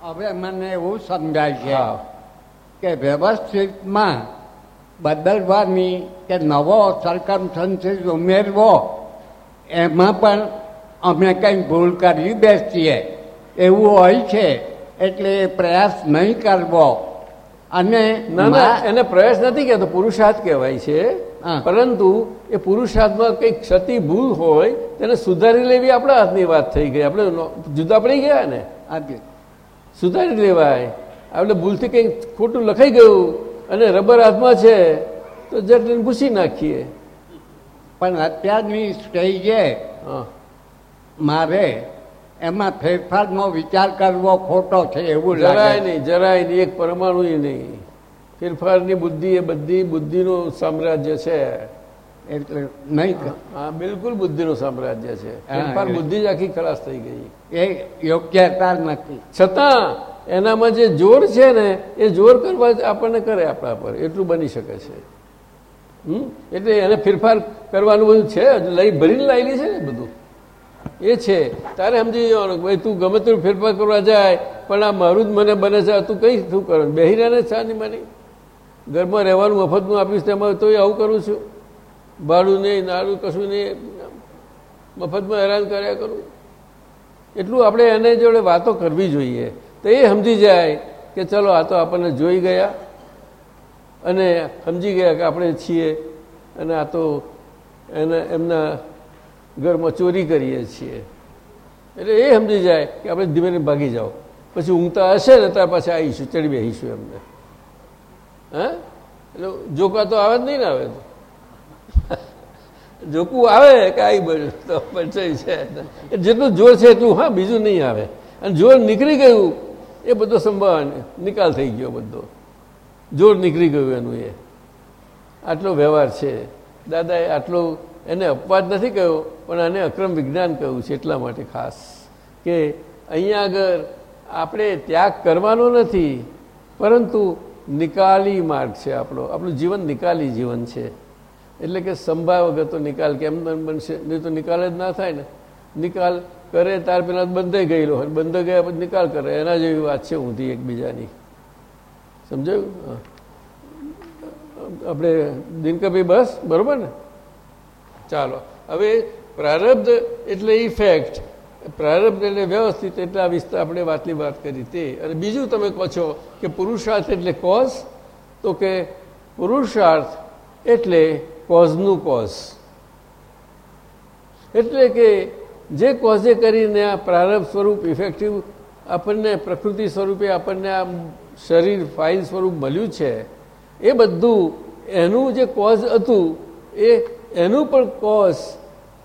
[SPEAKER 5] હવે મને એવું સમજાય છે કે વ્યવસ્થિતમાં બદલવાની કે નવો સરકમસ્ટન્સીસ ઉમેરવો એમાં પણ અમે કંઈ ભૂલ કરી બેસીએ. એવું હોય છે એટલે એ પ્રયાસ નહીં કરવો. અને
[SPEAKER 3] ના ના એને પ્રયાસ નથી કહેતો પુરુષાર્થ કહેવાય છે. પરંતુ એ પુરુષાર્થમાં કંઈક ક્ષતિ ભૂલ હોય તેને સુધારી લેવી આપણા હાથની વાત થઈ ગઈ. આપણે જુદા પડી ગયા ને? સુધારી લેવાય. આપણે ભૂલથી કંઈક ખોટું લખાઈ ગયું અને રબર હાથમાં છે તો જટલીને ભૂસી નાખીએ.
[SPEAKER 5] પણ અત્યારની સ્ટેજે
[SPEAKER 3] હા.
[SPEAKER 5] મારે એમાં ફેરફારનો વિચાર કરવો ખોટો છે એવું
[SPEAKER 3] જરાય નહીં જરાય નહીં એક પરમાણુ નહીં. ફેરફારની બુદ્ધિ એ બધી બુદ્ધિનું સામ્રાજ્ય છે.
[SPEAKER 5] એટલે નહીં
[SPEAKER 3] હા બિલકુલ બુદ્ધિનું સામ્રાજ્ય છે. ફેરફાર બુદ્ધિ જ આખી ખલાસ થઈ ગઈ.
[SPEAKER 5] એ યોગ્યતા નથી.
[SPEAKER 3] છતાં એનામાં જે જોર છે ને એ જોર કરવા આપણને કરે આપણા પર. એટલું બની શકે છે. હમ? એટલે એને ફેરફાર કરવાનું બધું છે લઈ ભરીને લાવેલી છે ને બધું. એ છે. તારે સમજી જવાનું ભાઈ તું ગમે તેવું ફેરફાર કરવા જાય, પણ આ મારું જ મને બને છે તું કઈ શું કરો? બેહીરાને છા નહીં માની. ઘરમાં રહેવાનું મફતનું આપીશ તેમાં તો આવું કરું છું. ભાડું નહીં, નાડું કશું નહીં, મફતમાં હેરાન કર્યા કરું. એટલું આપણે એને જોડે વાતો કરવી જોઈએ. તો એ સમજી જાય કે ચલો, આ તો આપણને જોઈ ગયા અને સમજી ગયા કે આપણે છીએ અને આ તો એને, એમના ઘરમાં ચોરી કરીએ છીએ. એટલે એ સમજી જાય કે આપણે ધીમે ભાગી જાઓ. પછી ઊંઘતા હશે ને ત્યાં પાછા આવીશું, ચડી બેસીશું એમને. હા? એટલે જોકા તો આવે જ નહીં ને આવે તો. જોકું આવે કે આવી બન્યું તો પણ છે જેટલું જોર છે એટલું, હા, બીજું નહીં આવે. અને જોર નીકળી ગયું, એ બધો સંભાળ, નિકાલ થઈ ગયો બધો. જોર નીકળી ગયું એનું એ. આટલો વ્યવહાર છે. દાદાએ આટલો, એને અપવાદ નથી કહ્યો પણ આને અક્રમ વિજ્ઞાન કહ્યું છે એટલા માટે ખાસ કે અહીંયા આગળ આપણે ત્યાગ કરવાનો નથી, પરંતુ નિકાલી માર્ગ છે આપણો. આપણું જીવન નિકાલી જીવન છે. એટલે કે સંભાવ વગર તો નિકાલ કેમ બનશે? નહીં તો નિકાલ જ ના થાય ને. નિકાલ કરે ત્યાર પહેલાં બંધાઈ ગયેલો હોય. બંધ ગયા પછી નિકાલ કરે. એના જેવી વાત છે ઊંધી એકબીજાની. સમજાયું? આપણે દિનકભાઈ બસ? બરોબર ને? ચાલો. હવે પ્રારબ્ધ એટલે ઇફેક્ટ પ્રારબ્ધ એટલે વ્યવસ્થિત એટલે આ વિસ્તાર આપણે વાતની વાત કરી તે. અને બીજું તમે કહો છો કે પુરુષાર્થ એટલે કોઝ તો કે પુરુષાર્થ એટલે કોઝનું કોઝ એટલે કે જે કોઝે કરીને આ પ્રારબ્ધ સ્વરૂપ ઇફેક્ટિવ આપણને પ્રકૃતિ સ્વરૂપે આપણને આ શરીર ફાઇલ સ્વરૂપ મળ્યું છે, એ બધું એનું જે કોઝ હતું, એ એનું પણ કોઝ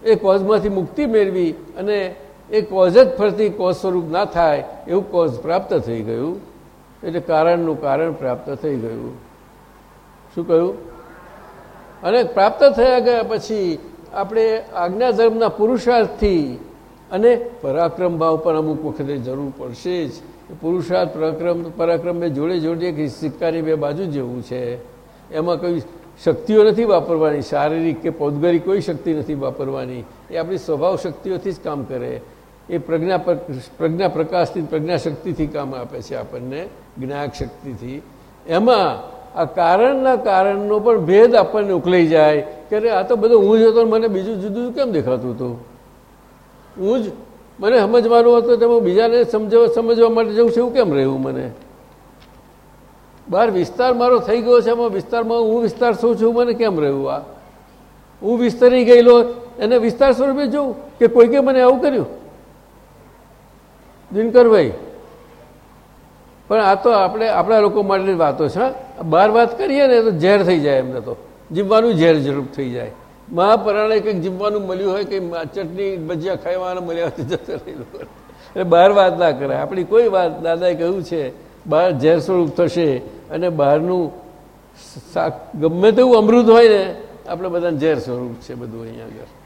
[SPEAKER 3] એ કોઝમાંથી મુક્તિ મેળવી અને એ કોઝ જ ફરતી કોઝ સ્વરૂપ ના થાય એવું કોઝ પ્રાપ્ત થઈ ગયું. એટલે કારણનું કારણ પ્રાપ્ત થઈ ગયું. શું કહ્યું? અને પ્રાપ્ત થયા ગયા પછી આપણે આજ્ઞા ધર્મના પુરુષાર્થથી અને પરાક્રમ ભાવ પણ અમુક વખતે જરૂર પડશે જ. પુરુષાર્થ, પરાક્રમ પરાક્રમ બે જોડે જોડે એક સિક્કાની બે બાજુ જેવું છે. એમાં કોઈ શક્તિઓ નથી વાપરવાની, શારીરિક કે પૌદ્ગલિક કોઈ શક્તિ નથી વાપરવાની. એ આપણી સ્વભાવ શક્તિઓથી જ કામ કરે. એ પ્રજ્ઞા પ્રજ્ઞા પ્રકાશથી, પ્રજ્ઞા શક્તિથી કામ આપે છે આપણને જ્ઞાક શક્તિથી. એમાં આ કારણના કારણનો પણ ભેદ આપણને ઉકલાઈ જાય કે અરે આ તો બધું હું જ હતો મને બીજું જુદું કેમ દેખાતું હતું? હું જ, મને સમજવાનું હતું, તેમાં બીજાને સમજવા સમજવા માટે જવું છે, એવું કેમ રહ્યું મને? બહાર વિસ્તાર મારો થઈ ગયો છે એમાં વિસ્તારમાં હું વિસ્તાર શું છું, મને કેમ રહ્યું આ? હું વિસ્તરી ગયેલો, એને વિસ્તાર સ્વરૂપે જોઉં કે કોઈકે મને આવું કર્યું? દિનકરભાઈ, પણ આ તો આપણે, આપણા લોકો માટેની વાતો છે બહાર વાત કરીએ ને તો ઝેર થઈ જાય એમને તો. જીવવાનું ઝેર જરૂર થઈ જાય. મહાપરાણે કંઈક જીવવાનું મળ્યું હોય કે ચટણી, ભજીયા ખાવાના મળ્યા હોય જતો એટલે બહાર વાત ના કરે આપણી કોઈ વાત દાદાએ કહ્યું છે બહાર ઝેર સ્વરૂપ થશે અને બહારનું શાક ગમે તેવું અમૃત હોય ને, આપણે બધાને ઝેર સ્વરૂપ છે બધું અહીંયા આગળ.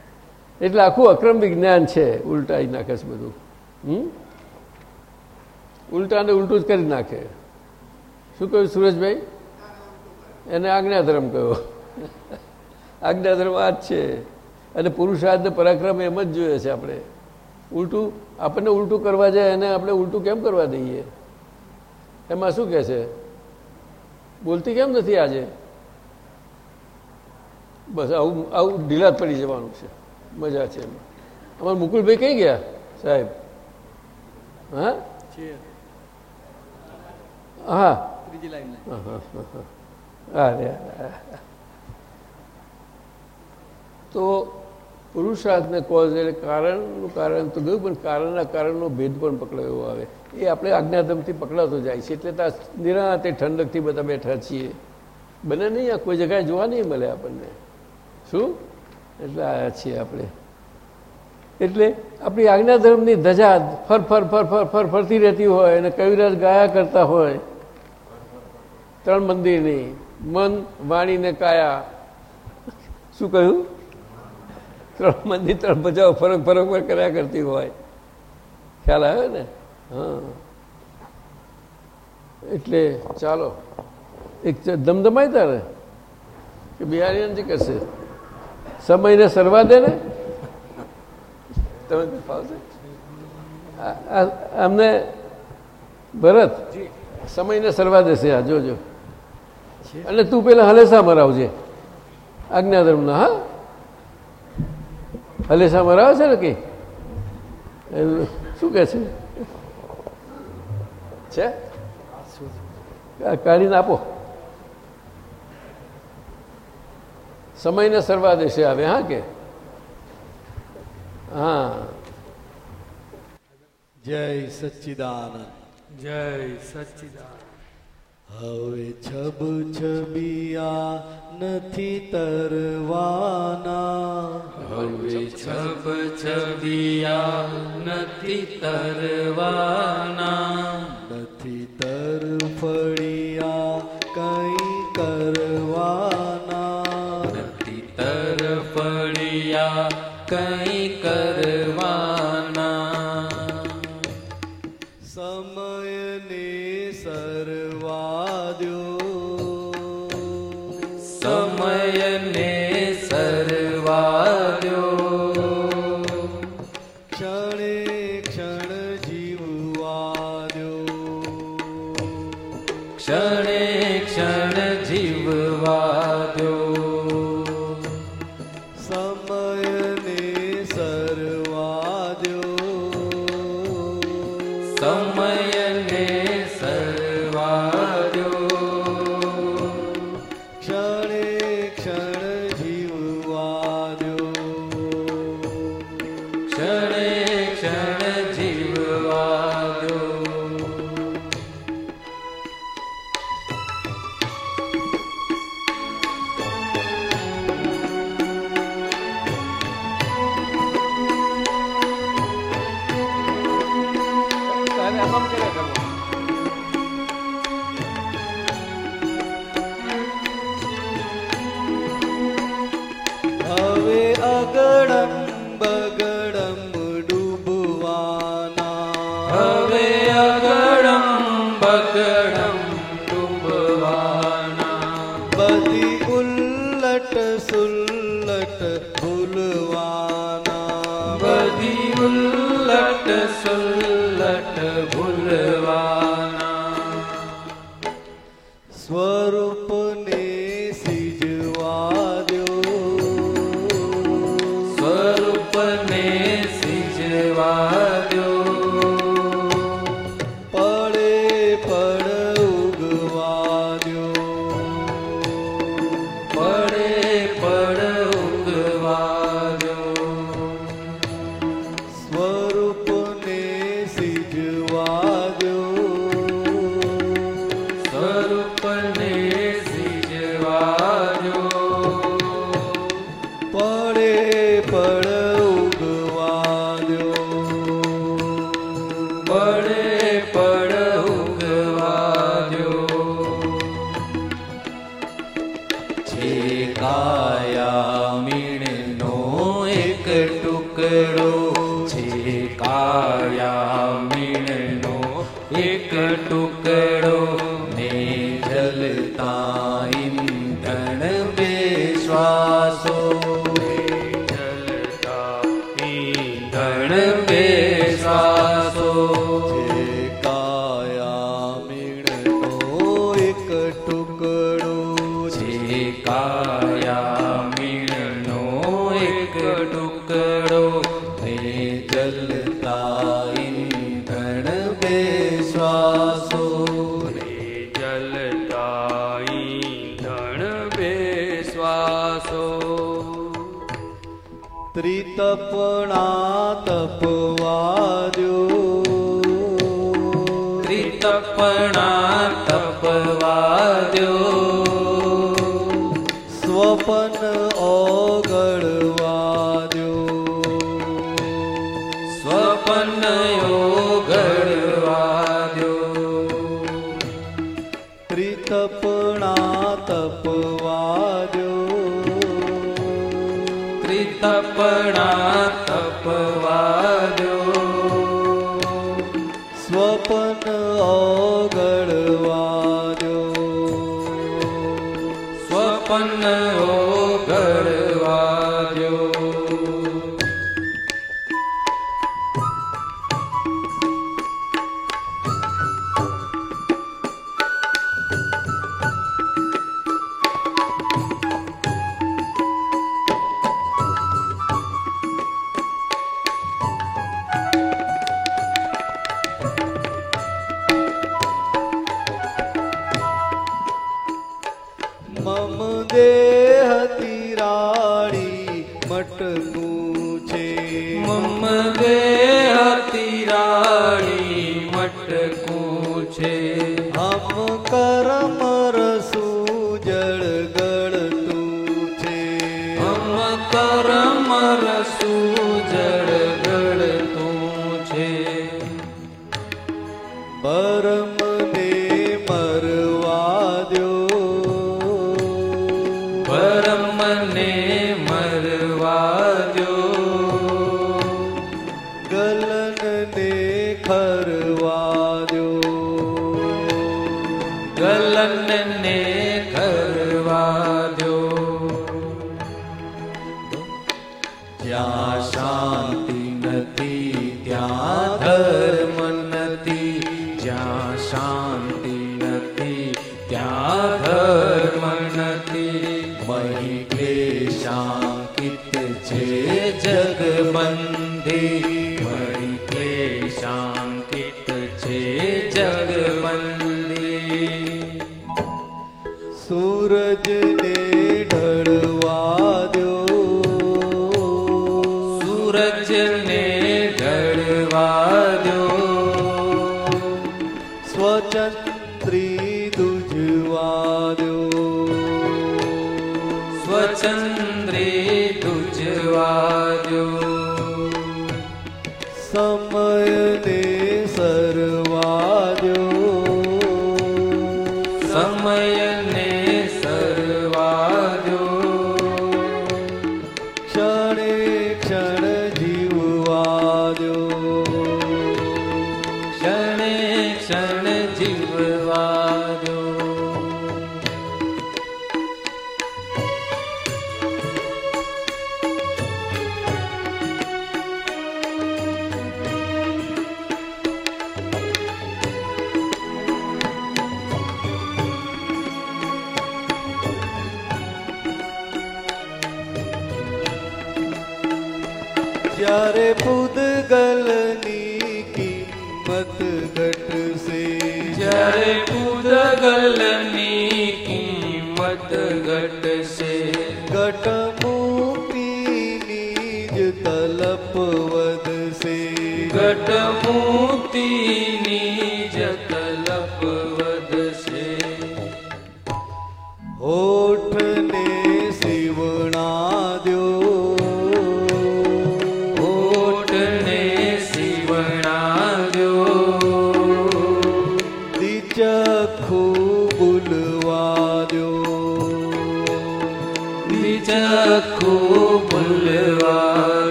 [SPEAKER 3] એટલે આખું અક્રમ વિજ્ઞાન છે, ઉલટાઈ નાખે છે બધું. હમ? ઉલટાને ઉલટું જ કરી નાખે. શું કહ્યું સુરેશભાઈ? એને આજ્ઞાધર્મ કહ્યો. આજ્ઞાધર્મ આ જ છે. અને પુરુષાર્થ ને પરાક્રમ એમ જ જોઈએ છે આપણે. ઉલટું, આપણને ઉલટું કરવા જાય એને આપણે ઉલટું કેમ કરવા દઈએ? એમાં શું કહે છે? બોલતી કેમ નથી આજે? બસ આવું આવું ઢીલા પડી જવાનું છે. મજા છે એમાં. અમારા મુકુલભાઈ કઈ ગયા, સાહેબ? હા? હા. અરે. તો પુરુષાર્થને કોઝ એટલે કારણનું કારણ તો ગયું, પણ કારણના કારણનો ભેદ પણ પકડાયો આવે. એ આપણે આજ્ઞાધમથી પકડાતો જાય છે. એટલે ત્યાં નિરાતે ઠંડકથી બધા બેઠા છીએ. બને નહીં, આ કોઈ જગ્યાએ જોવા નહીં મળે આપણને. શું? એટલે આયા છીએ આપણે. એટલે આપણી આજ્ઞાધર્મની ધજા ફર ફર ફર ફર ફર ફરતી રહેતી હોય અને કવિરાજ ગાયા કરતા હોય. ત્રણ મંદિરની મન, વાણી ને કાયા. શું કહ્યું? ત્રણ મંદિર, ત્રણ ભજાઓ ફરક ફરક પર કર્યા કરતી હોય. ખ્યાલ આવ્યો ને? એટલે ચાલો એક ધમધમાય તારે કે બિહારી જે કરશે સમયને સરવા દે ને? તમે ફાવશે? અમને ભરત સમયને સરવા દેશે આ જોજો અને તું પેલા હલેસા મરાવજે આજ્ઞાધર્મના હા? હલેસા મરાવે છે ને કઈ શું કે છે? છે? કાઢીને આપો. સમયને સરવા દેશે આવે હા કે? હા.
[SPEAKER 4] જય સચ્ચિદાનંદ.
[SPEAKER 2] જય સચ્ચિદાન
[SPEAKER 4] હવે છબ છબિયા નથી તરવાના.
[SPEAKER 2] હવે છબ છબિયા નથી તરવાના.
[SPEAKER 4] નથી તરફળિયા કઈ કરવાના.
[SPEAKER 2] નથી તરફળિયા કઈ કરવાના.
[SPEAKER 4] સમયને
[SPEAKER 2] 하소 જ્યાં શાંતિ નથી ત્યાં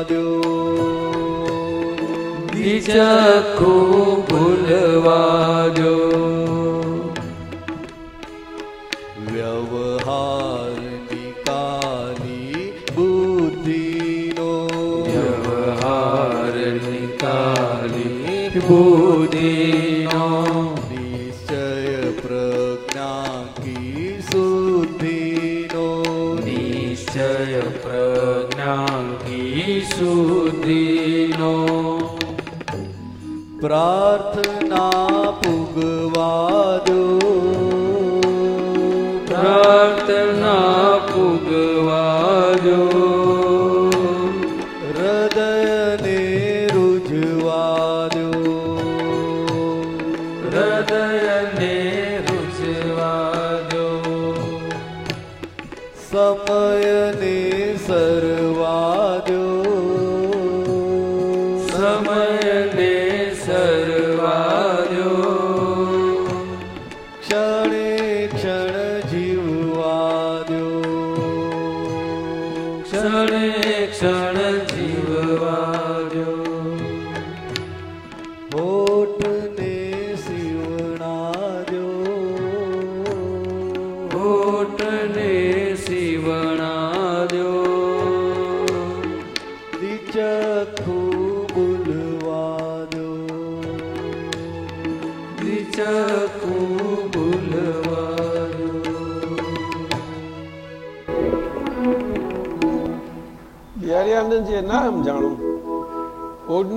[SPEAKER 2] ભૂલવાજો
[SPEAKER 4] કો ભૂલવાજો વ્યવહાર પ્રાર્થના પુગવાદો
[SPEAKER 2] પ્રાર્થના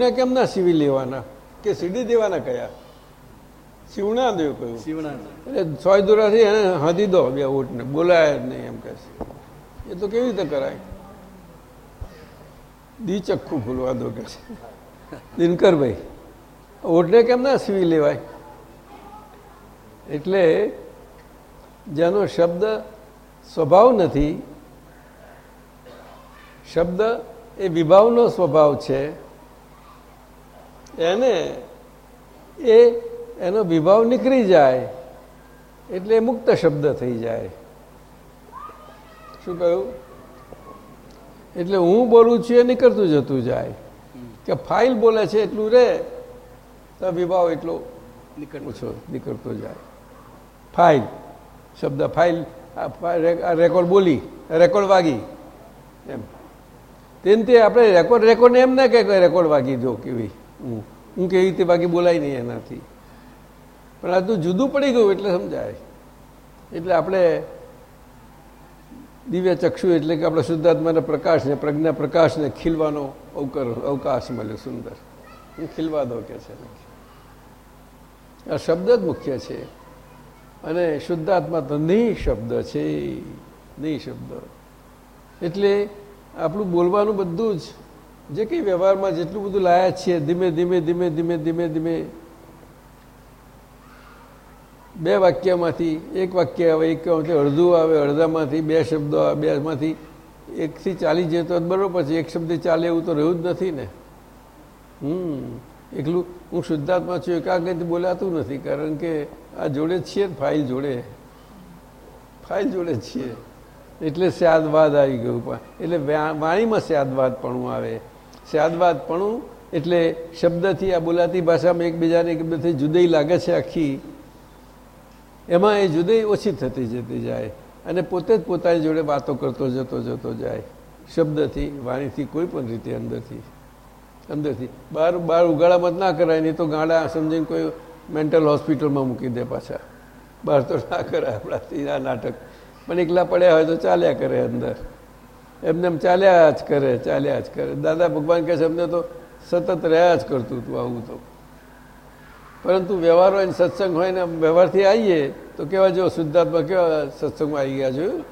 [SPEAKER 3] ઓઢને કેમ ના સીવી લેવાના? કે સીડી દેવાના કયા? સીવણા દેવ કહ્યું. એટલે સોય દોરાથી એને હાથી દો બે ઓટને બોલાય જ નહીં એમ કહે એ તો કેવી રીતે કરાય? દી ચખ્ખું ખુલવા દો કે છે. દિનકરભાઈ ઓટને કેમ ના સીવી લેવાય? એટલે જેનો શબ્દ સ્વભાવ નથી શબ્દ એ વિભાવનો સ્વભાવ છે. એને એ એનો વિભાવ નીકળી જાય એટલે મુક્ત શબ્દ થઈ જાય. શું કહ્યું? એટલે હું બોલું છું એ નીકળતું જતું જાય. કે ફાઇલ બોલે છે એટલું રે તો વિભાવ એટલો ઓછો નીકળતો જાય. ફાઇલ શબ્દ ફાઇલ રેકોર્ડ બોલી રેકોર્ડ વાગી. એમ. તેને તે આપણે રેકોર્ડ રેકોર્ડ એમ ના કે રેકોર્ડ વાગી દો કેવી. હું. હું કેવી રીતે બાકી બોલાય નહીં એનાથી. પણ આ તો જુદું પડી ગયું એટલે સમજાય. એટલે આપણે દિવ્ય ચક્ષુ એટલે કે આપણા શુદ્ધાત્માના પ્રકાશને, પ્રજ્ઞા પ્રકાશને ખીલવાનો અવકર, અવકાશ મળ્યો સુંદર. એ ખીલવા દો કે છે આ શબ્દ જ મુખ્ય છે. અને શુદ્ધાત્મા તો શબ્દ છે. શબ્દ એટલે આપણું બોલવાનું બધું જ જે કંઈ વ્યવહારમાં જેટલું બધું લાયા છીએ, ધીમે ધીમે ધીમે ધીમે ધીમે ધીમે. બે વાક્યમાંથી, એક વાક્ય આવે, એક અડધું આવે, અડધામાંથી બે શબ્દો આવે, બેમાંથી એકથી ચાલી જાય તો બરોબર છે. એક શબ્દ ચાલે એવું તો રહ્યું જ નથી ને. હમ, એકલું હું શુદ્ધાત્મા છું એકાગ્રથી બોલાતું નથી, કારણ કે આ જોડે છીએ ફાઇલ જોડે. ફાઇલ જોડે છીએ. એટલે સ્યાદવાદ આવી ગયું પણ, એટલે વાણીમાં સ્યાદવાદ પણ આવે. સ્યાદવાદપણું એટલે શબ્દથી આ બોલાતી ભાષામાં એકબીજાને એકબીજાથી જુદાઈ લાગે છે આખી. એમાં એ જુદાઈ ઓછી થતી જતી જાય અને પોતે જ પોતાની જોડે વાતો કરતો જતો જતો જાય. શબ્દથી, વાણીથી, કોઈ પણ રીતે અંદરથી. અંદરથી. બહાર બહાર ઉગાડામાં ના કરાય, નહીં તો ગાડા સમજીને કોઈ મેન્ટલ હોસ્પિટલમાં મૂકી દે પાછા. બહાર તો ના કરાય આપણાથી આ નાટક. પણ એકલા પડ્યા હોય તો ચાલ્યા કરે અંદર. એમને એમ ચાલ્યા જ કરે, ચાલ્યા જ કરે. દાદા ભગવાન કહે છે એમને તો સતત રહ્યા જ કરતું હતું આવું તો. પરંતુ વ્યવહાર હોય સત્સંગ હોય ને વ્યવહારથી આવીએ તો કેવા જો શુદ્ધાત્મા, કેવા સત્સંગમાં આવી ગયા જોયું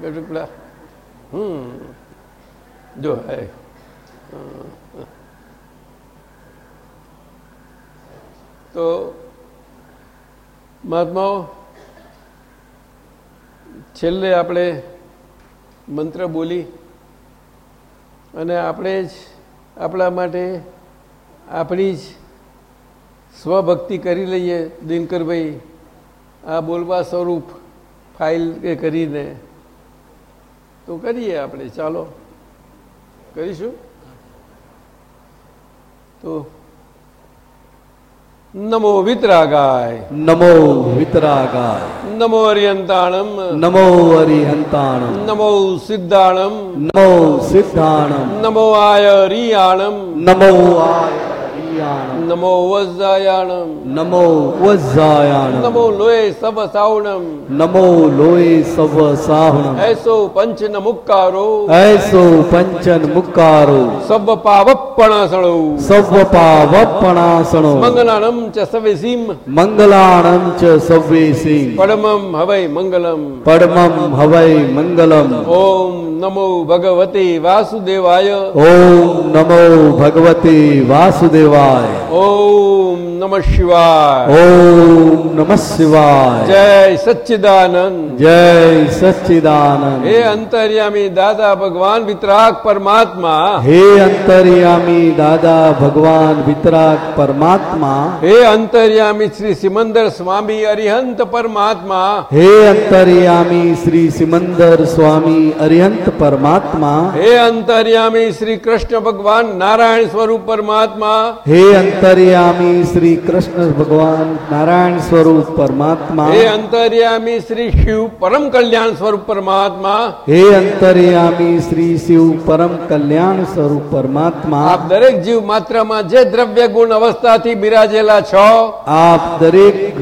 [SPEAKER 3] બેટુકડા હમ, જો, હે. તો મહાત્માઓ, છેલ્લે આપણે મંત્ર બોલી અને આપણે જ આપણા માટે આપણી જ સ્વભક્તિ કરી લઈએ દિનકરભાઈ. આ બોલવા સ્વરૂપ ફાઇલ કે કરીને. તો કરીએ આપણે, ચાલો. કરીશું? તો નમો વિતરાગાય
[SPEAKER 4] નમો વિતરાગાય
[SPEAKER 3] નમો અરિયંતાણમ
[SPEAKER 4] નમો અરિહંતાણમ
[SPEAKER 3] નમો સિદ્ધાણમ
[SPEAKER 4] નમો સિદ્ધાણમ
[SPEAKER 3] નમો આય રિયાણમ
[SPEAKER 4] નમો આયરિયાણમ
[SPEAKER 3] નમો વજ્જાયાણમ
[SPEAKER 4] નમો વજ્જાયાણમ
[SPEAKER 3] નમો લોય સવ સાવણમ।
[SPEAKER 4] નમો લોય સવ સાવણમ।
[SPEAKER 3] એસો પંચન મુક્કારો।
[SPEAKER 4] એસો પંચન મુક્કારો।
[SPEAKER 3] સબ પાવપણાસણો
[SPEAKER 4] સબ પાવપણાસણો
[SPEAKER 3] મંગલાણમ ચ સવેસીમ
[SPEAKER 4] મંગલાણમ ચ સવેસીમ
[SPEAKER 3] પરમમ હવૈ મંગલમ।
[SPEAKER 4] પડમમ હવૈ મંગલમ।
[SPEAKER 3] ઓમ નમો ભગવતે વાસુદેવાય।
[SPEAKER 4] ઓમ નમો ભગવતે વાસુદેવાય।
[SPEAKER 3] ઓમ નમઃ શિવાય.
[SPEAKER 4] ઓમ નમઃ શિવાય.
[SPEAKER 3] જય સચ્ચિદાનંદ.
[SPEAKER 4] જય સચ્ચિદાનંદ.
[SPEAKER 3] હે અંતર્યામી દાદા ભગવાન વિતરાગ પરમાત્મા.
[SPEAKER 4] હે અંતર્યામી દાદા ભગવાન વિતરાગ પરમાત્મા.
[SPEAKER 3] હે અંતર્યામી શ્રી સિમંદર સ્વામી અરિહંત પરમાત્મા.
[SPEAKER 4] હે અંતર્યામી શ્રી સિમંદર સ્વામી અરિહંત પરમાત્મા.
[SPEAKER 3] હે અંતર્યામી શ્રી કૃષ્ણ ભગવાન નારાયણ સ્વરૂપ પરમાત્મા.
[SPEAKER 4] હે અંતર્યામી શ્રી કૃષ્ણ ભગવાન નારાયણ સ્વરૂપ પરમાત્મા.
[SPEAKER 3] હે અંતર્યામી શ્રી શિવ પરમ કલ્યાણ સ્વરૂપ પરમાત્મા.
[SPEAKER 4] હે અંતર્યામી શ્રી શિવ પરમ કલ્યાણ સ્વરૂપ પરમાત્મા.
[SPEAKER 3] આપ દરેક જીવ માત્રમાં જે દ્રવ્ય ગુણ અવસ્થાથી બિરાજેલા છો
[SPEAKER 4] આપ દરેક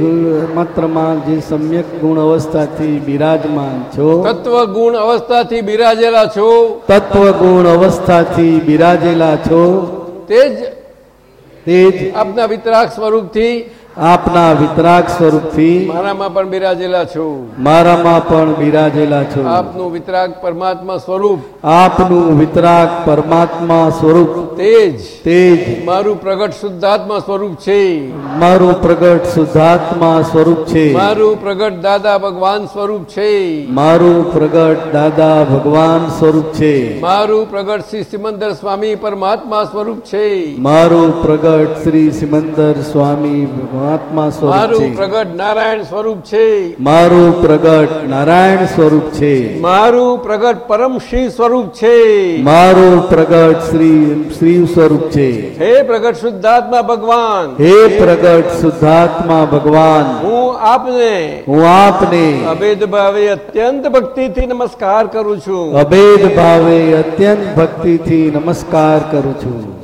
[SPEAKER 4] માત્રમાં જે સમ્યક ગુણ અવસ્થાથી બિરાજમાન છો.
[SPEAKER 3] તત્વ ગુણ અવસ્થાથી બિરાજેલા છો.
[SPEAKER 4] તત્વ ગુણ અવસ્થાથી બિરાજેલા છો.
[SPEAKER 3] તે જ
[SPEAKER 4] તે જ.
[SPEAKER 3] આપના વિતરાગ સ્વરૂપથી
[SPEAKER 4] આપના વિતરાગ સ્વરૂપથી
[SPEAKER 3] મારામાં પણ બિરાજેલા છો.
[SPEAKER 4] મારામાં પણ બિરાજેલા છો.
[SPEAKER 3] આપનું વિતરાગ પરમાત્મા સ્વરૂપ.
[SPEAKER 4] આપનું વિતરાગ પરમાત્મા સ્વરૂપ. તેજ. તેજ.
[SPEAKER 3] મારું પ્રગટ શુદ્ધાત્મા સ્વરૂપ છે.
[SPEAKER 4] મારું પ્રગટ શુદ્ધાત્મા સ્વરૂપ છે.
[SPEAKER 3] મારું પ્રગટ દાદા ભગવાન સ્વરૂપ છે.
[SPEAKER 4] મારું પ્રગટ દાદા ભગવાન સ્વરૂપ છે.
[SPEAKER 3] મારું પ્રગટ શ્રી સિમંદર સ્વામી પરમાત્મા સ્વરૂપ છે.
[SPEAKER 4] મારું પ્રગટ શ્રી સિમંદર સ્વામી પરમાત્મા સ્વરૂપ
[SPEAKER 3] મારું પ્રગટ નારાયણ સ્વરૂપ છે.
[SPEAKER 4] મારું પ્રગટ નારાયણ સ્વરૂપ છે.
[SPEAKER 3] મારું પ્રગટ પરમ શ્રી સ્વરૂપ છે.
[SPEAKER 4] મારું પ્રગટ શ્રી શ્રી સ્વરૂપ છે.
[SPEAKER 3] હે પ્રગટ શુદ્ધાત્મા ભગવાન.
[SPEAKER 4] હે પ્રગટ શુદ્ધાત્મા ભગવાન.
[SPEAKER 3] હું આપને
[SPEAKER 4] હું આપને
[SPEAKER 3] અભેદ ભાવે અત્યંત ભક્તિથી નમસ્કાર કરું છું.
[SPEAKER 4] અભેદ ભાવે અત્યંત ભક્તિથી નમસ્કાર કરું છું.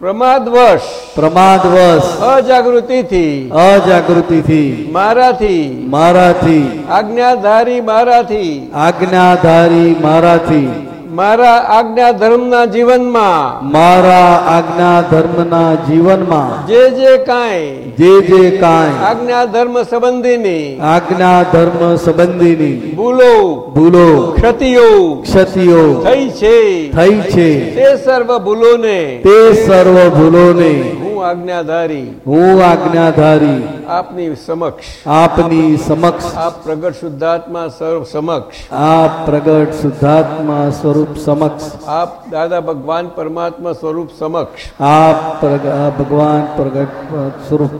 [SPEAKER 3] પ્રમાદવશ.
[SPEAKER 4] પ્રમાદવશ.
[SPEAKER 3] અજાગૃતિથી.
[SPEAKER 4] અજાગૃતિથી.
[SPEAKER 3] મારાથી.
[SPEAKER 4] મારાથી.
[SPEAKER 3] આજ્ઞાધારી મારાથી.
[SPEAKER 4] આજ્ઞાધારી મારાથી.
[SPEAKER 3] મારા આજ્ઞા ધર્મના જીવનમાં
[SPEAKER 4] મારા આજ્ઞા ધર્મના જીવનમાં
[SPEAKER 3] જે જે કાંઈ
[SPEAKER 4] જે જે કાંઈ
[SPEAKER 3] આજ્ઞા ધર્મ સંબંધીની
[SPEAKER 4] આજ્ઞા ધર્મ સંબંધીની
[SPEAKER 3] ભૂલો
[SPEAKER 4] ભૂલો
[SPEAKER 3] ક્ષતિઓ
[SPEAKER 4] ક્ષતિઓ
[SPEAKER 3] થઈ છે.
[SPEAKER 4] થઈ છે.
[SPEAKER 3] તે સર્વ ભૂલોને
[SPEAKER 4] તે સર્વ ભૂલોને
[SPEAKER 3] હું આજ્ઞાધારી.
[SPEAKER 4] હું આજ્ઞાધારી.
[SPEAKER 3] આપની સમક્ષ.
[SPEAKER 4] આપની સમક્ષ.
[SPEAKER 3] આપ પ્રગટ શુદ્ધાત્મા સર્વ સમક્ષ.
[SPEAKER 4] આપ પ્રગટ શુદ્ધાત્મા સ્વરૂપ સમક્ષ.
[SPEAKER 3] આપ દાદા ભગવાન પરમાત્મા સ્વરૂપ સમક્ષ.
[SPEAKER 4] આપ ભગવાન પ્રગટ સ્વરૂપ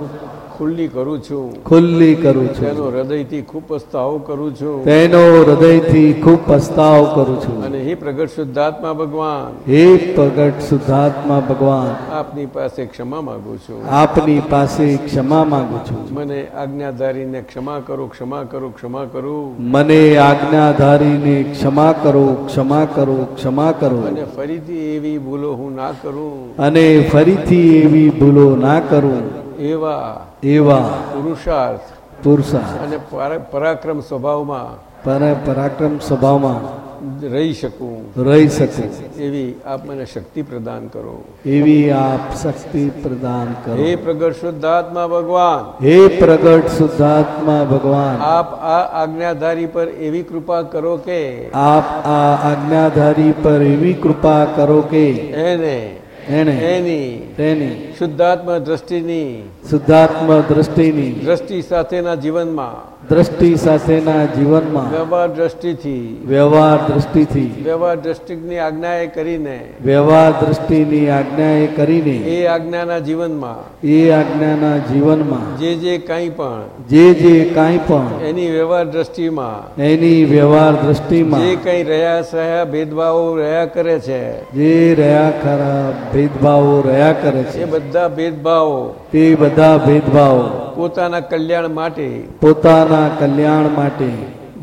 [SPEAKER 3] ખુલ્લી કરું છું.
[SPEAKER 4] ખુલ્લી કરું છું.
[SPEAKER 3] તેનો હૃદયથી ખૂબ પસ્તાવો કરું છું.
[SPEAKER 4] તેનો હૃદયથી ખૂબ પસ્તાવ કરું છું.
[SPEAKER 3] અને હે પ્રગટ શુદ્ધાત્મા ભગવાન
[SPEAKER 4] હે પ્રગટ શુદ્ધાત્મા ભગવાન
[SPEAKER 3] આપની પાસે ક્ષમા માંગુ છું.
[SPEAKER 4] આપની પાસે ક્ષમા માંગુ છું.
[SPEAKER 3] મને આજ્ઞાધારીને ક્ષમા કરો ક્ષમા કરો ક્ષમા કરો.
[SPEAKER 4] મને આજ્ઞાધારીને ક્ષમા કરો ક્ષમા કરો ક્ષમા કરો.
[SPEAKER 3] અને ફરીથી એવી ભૂલો હું ના કરું.
[SPEAKER 4] અને ફરીથી એવી ભૂલો ના કરું.
[SPEAKER 3] એવા
[SPEAKER 4] એવા
[SPEAKER 3] પુરુષાર્થ
[SPEAKER 4] પુરુષાર્થ.
[SPEAKER 3] અને પરા- પરાક્રમ સ્વભાવમાં
[SPEAKER 4] પર પરાક્રમ સ્વભાવમાં
[SPEAKER 3] રહી શકું.
[SPEAKER 4] રહી શકે.
[SPEAKER 3] એવી આપ મને શક્તિ પ્રદાન કરો.
[SPEAKER 4] એવી આપ શક્તિ પ્રદાન કરો.
[SPEAKER 3] હે પ્રગટ શુદ્ધાત્મા ભગવાન.
[SPEAKER 4] હે પ્રગટ શુદ્ધાત્મા ભગવાન.
[SPEAKER 3] આપ આ આજ્ઞાધારી પર એવી કૃપા કરો કે
[SPEAKER 4] આપ આ આજ્ઞાધારી પર એવી કૃપા કરો કે
[SPEAKER 3] એને
[SPEAKER 4] એને
[SPEAKER 3] એની
[SPEAKER 4] તેની
[SPEAKER 3] શુદ્ધાત્મા દ્રષ્ટિની
[SPEAKER 4] શુદ્ધાત્મ દ્રષ્ટિની
[SPEAKER 3] દ્રષ્ટિ સાથેના જીવનમાં
[SPEAKER 4] દ્રષ્ટિ સાથેના જીવનમાં
[SPEAKER 3] વ્યવહાર દ્રષ્ટિથી.
[SPEAKER 4] વ્યવહાર દ્રષ્ટિથી
[SPEAKER 3] વ્યવહાર દ્રષ્ટિની આજ્ઞાએ કરીને.
[SPEAKER 4] વ્યવહાર દ્રષ્ટિની આજ્ઞાએ કરીને
[SPEAKER 3] એ આજ્ઞાના જીવનમાં.
[SPEAKER 4] એ આજ્ઞાના જીવનમાં
[SPEAKER 3] જે જે કાંઈ પણ.
[SPEAKER 4] જે જે કાંઈ પણ
[SPEAKER 3] એની વ્યવહાર દ્રષ્ટિમાં.
[SPEAKER 4] એની વ્યવહાર
[SPEAKER 3] જે કંઈ રહ્યા સહ્યા ભેદભાવો રહ્યા કરે છે.
[SPEAKER 4] જે રહ્યા ખરા ભેદભાવો રહ્યા કરે
[SPEAKER 3] એ
[SPEAKER 4] છે
[SPEAKER 3] બધા ભેદભાવો
[SPEAKER 4] તે બધા ભેદભાવ
[SPEAKER 3] પોતાના કલ્યાણ માટે
[SPEAKER 4] પોતાના કલ્યાણ માટે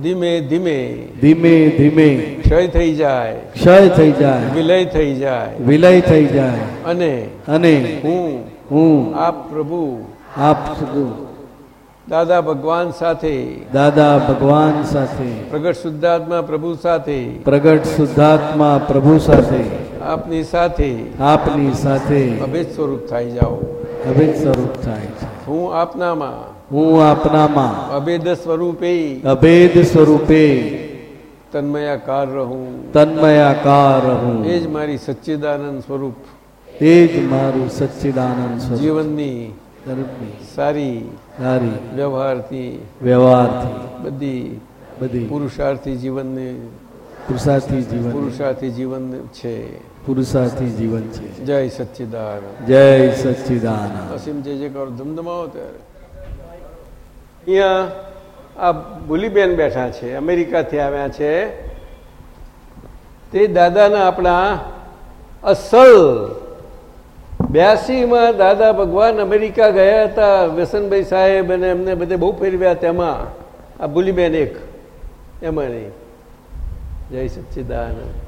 [SPEAKER 3] ધીમે ધીમે
[SPEAKER 4] ધીમે ધીમે
[SPEAKER 3] ક્ષય થઈ જાય
[SPEAKER 4] ક્ષય થઈ જાય
[SPEAKER 3] વિલય થઈ જાય.
[SPEAKER 4] વિલય થઈ જાય.
[SPEAKER 3] અને
[SPEAKER 4] અને
[SPEAKER 3] હું
[SPEAKER 4] હું
[SPEAKER 3] આપ પ્રભુ
[SPEAKER 4] આપ પ્રભુ.
[SPEAKER 3] દાદા ભગવાન સાથે
[SPEAKER 4] દાદા ભગવાન સાથે
[SPEAKER 3] પ્રગટ શુદ્ધાત્મા પ્રભુ સાથે
[SPEAKER 4] પ્રગટ શુદ્ધાત્મા પ્રભુ સાથે
[SPEAKER 3] આપની સાથે
[SPEAKER 4] આપની સાથે
[SPEAKER 3] અભેદ સ્વરૂપ થઈ જાઓ.
[SPEAKER 4] અભેદ સ્વરૂપ થાય છે.
[SPEAKER 3] હું આપનામાં.
[SPEAKER 4] હું આપનામાં.
[SPEAKER 3] અભેદ સ્વરૂપે.
[SPEAKER 4] અભેદ સ્વરૂપે.
[SPEAKER 3] તન્મયાકાર રહું.
[SPEAKER 4] તન્મયાકાર રહું.
[SPEAKER 3] એ જ મારી સચ્ચિદાનંદ સ્વરૂપ.
[SPEAKER 4] એ જ મારું સચ્ચિદાનંદ સ્વરૂપ.
[SPEAKER 3] જીવનની સારી
[SPEAKER 4] સારી.
[SPEAKER 3] વ્યવહારથી.
[SPEAKER 4] વ્યવહારથી.
[SPEAKER 3] બધી
[SPEAKER 4] બધી.
[SPEAKER 3] પુરુષાર્થી જીવનને.
[SPEAKER 4] પુરુષાર્થી જીવન
[SPEAKER 3] પુરુષાર્થી જીવન છે.
[SPEAKER 4] પુરુષાર્થી જીવન છે.
[SPEAKER 3] જય સચ્ચિદાનંદ.
[SPEAKER 4] જય સચ્ચિદાનંદ.
[SPEAKER 3] અસીમ જે જે કરો ધમધમાવો ત્યારે. અહીંયા આ ભૂલીબેન બેઠા છે અમેરિકાથી આવ્યા છે. તે દાદાના આપણા અસલ બ્યાસીમાં દાદા ભગવાન અમેરિકા ગયા હતા વ્યસનભાઈ સાહેબ અને એમને બધે બહુ ફેરવ્યા તેમાં. આ ભૂલીબેન એક એમાં નહીં જય સચ્ચિદાનંદ.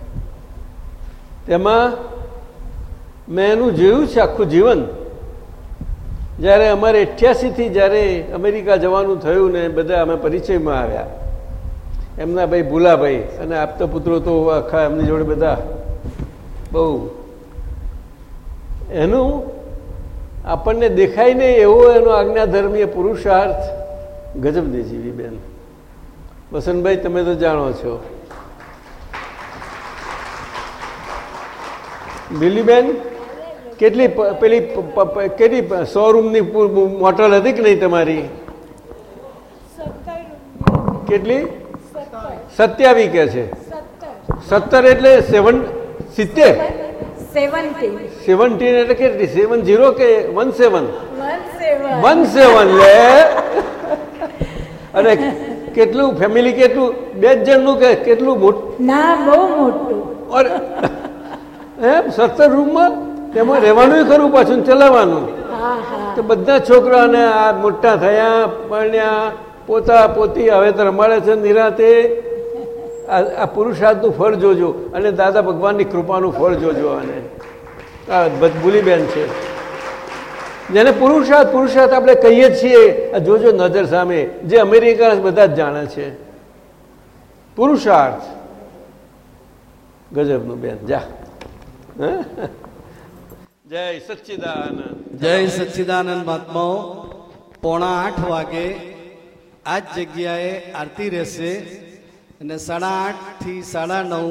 [SPEAKER 3] તેમાં મેં એનું જોયું છે આખું જીવન. જ્યારે અમારે અઠ્યાસીથી જ્યારે અમેરિકા જવાનું થયું ને બધા અમે પરિચયમાં આવ્યા. એમના ભાઈ ભૂલાભાઈ અને આપતા પુત્રો તો આખા એમની જોડે બધા. બહુ. એનું આપણને દેખાય નહીં એવો એનો આજ્ઞાધર્મીય પુરુષાર્થ ગજબ દેજીવી બેન. વસંતભાઈ, તમે તો જાણો છો. બિલીબેન કેટલી પેલી કેટલી સો રૂમની મોટલ હતી કે નહીં તમારી? કેટલી? સત્યાવી કે છે? સત્તર એટલે સેવન સિત્તેર?
[SPEAKER 6] સેવન્ટી.
[SPEAKER 3] સેવન્ટીન એટલે કેટલી? સેવન ઝીરો કે વન સેવન? One seven. લે. અને કેટલું? ફેમિલી કેટલું? બે જણનું કે કેટલું મોટું?
[SPEAKER 6] ના બહુ મોટું.
[SPEAKER 3] એમ સત્તર રૂમમાં? તેમાં રહેવાનું ખરું પાછું, ચલાવવાનું. તો બધા છોકરાને આ મોટા થયા, પરણ્યા, પોતા પોતી, હવે તો રમાડે છે નિરાતે. આ પુરુષાર્થનું ફળ જોજો અને દાદા ભગવાનની કૃપાનું ફળ જોજો અને આ ભૂલીબેન છે. જેને પુરુષાર્થ પુરુષાર્થ આપણે કહીએ છીએ જોજો નજર સામે. જે અમેરિકા બધા જ જાણે છે. પુરુષાર્થ. ગજબનું બેન, જા? જય સચ્ચિદાનંદ.
[SPEAKER 4] જય સચ્ચિદાનંદ મહાત્માઓ, પોણા આઠ વાગે આ જ જગ્યાએ આરતી રહેશે અને સાડા આઠથી સાડા નવ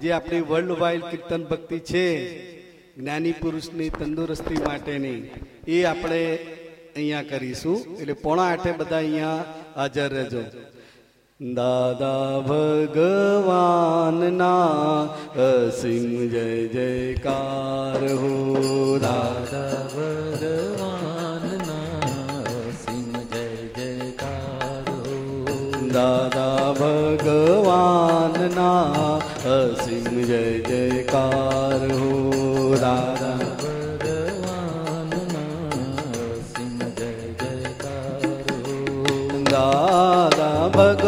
[SPEAKER 4] જે આપણી વર્લ્ડ વાઇડ કીર્તન ભક્તિ છે, જ્ઞાની પુરુષની તંદુરસ્તી માટેની, એ આપણે અહીંયા કરીશું. એટલે પોણા આઠે બધા અહીંયા હાજર રહેજો. દાદા ભગવાનના અસીમ જય જયકાર હો દાદા
[SPEAKER 2] ભગવાનના સિંહ જય જયકાર હો
[SPEAKER 4] દાદા ભગવાનના અસીમ જય જયકાર હો દાદા
[SPEAKER 2] ભગવાનના સિંહ જય જયકાર હો
[SPEAKER 4] દાદા ભગવાનના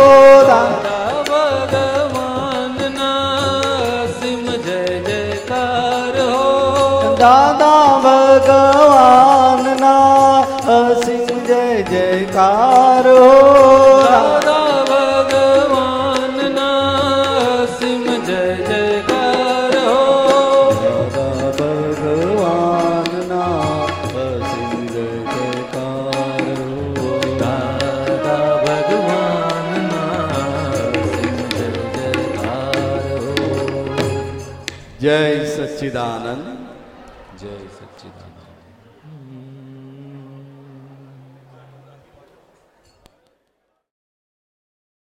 [SPEAKER 4] ભગવાનના અસીમ જય જયકાર. હો
[SPEAKER 2] દાદા ભગવાનના સિમ જય જયકાર. હો
[SPEAKER 4] દાદા ભગવાનના અસીમ જય જયકાર. હો
[SPEAKER 2] દાદા ભગવાનના સિમ જય જયકાર. હો
[SPEAKER 4] જય સચ્ચિદાનંદ.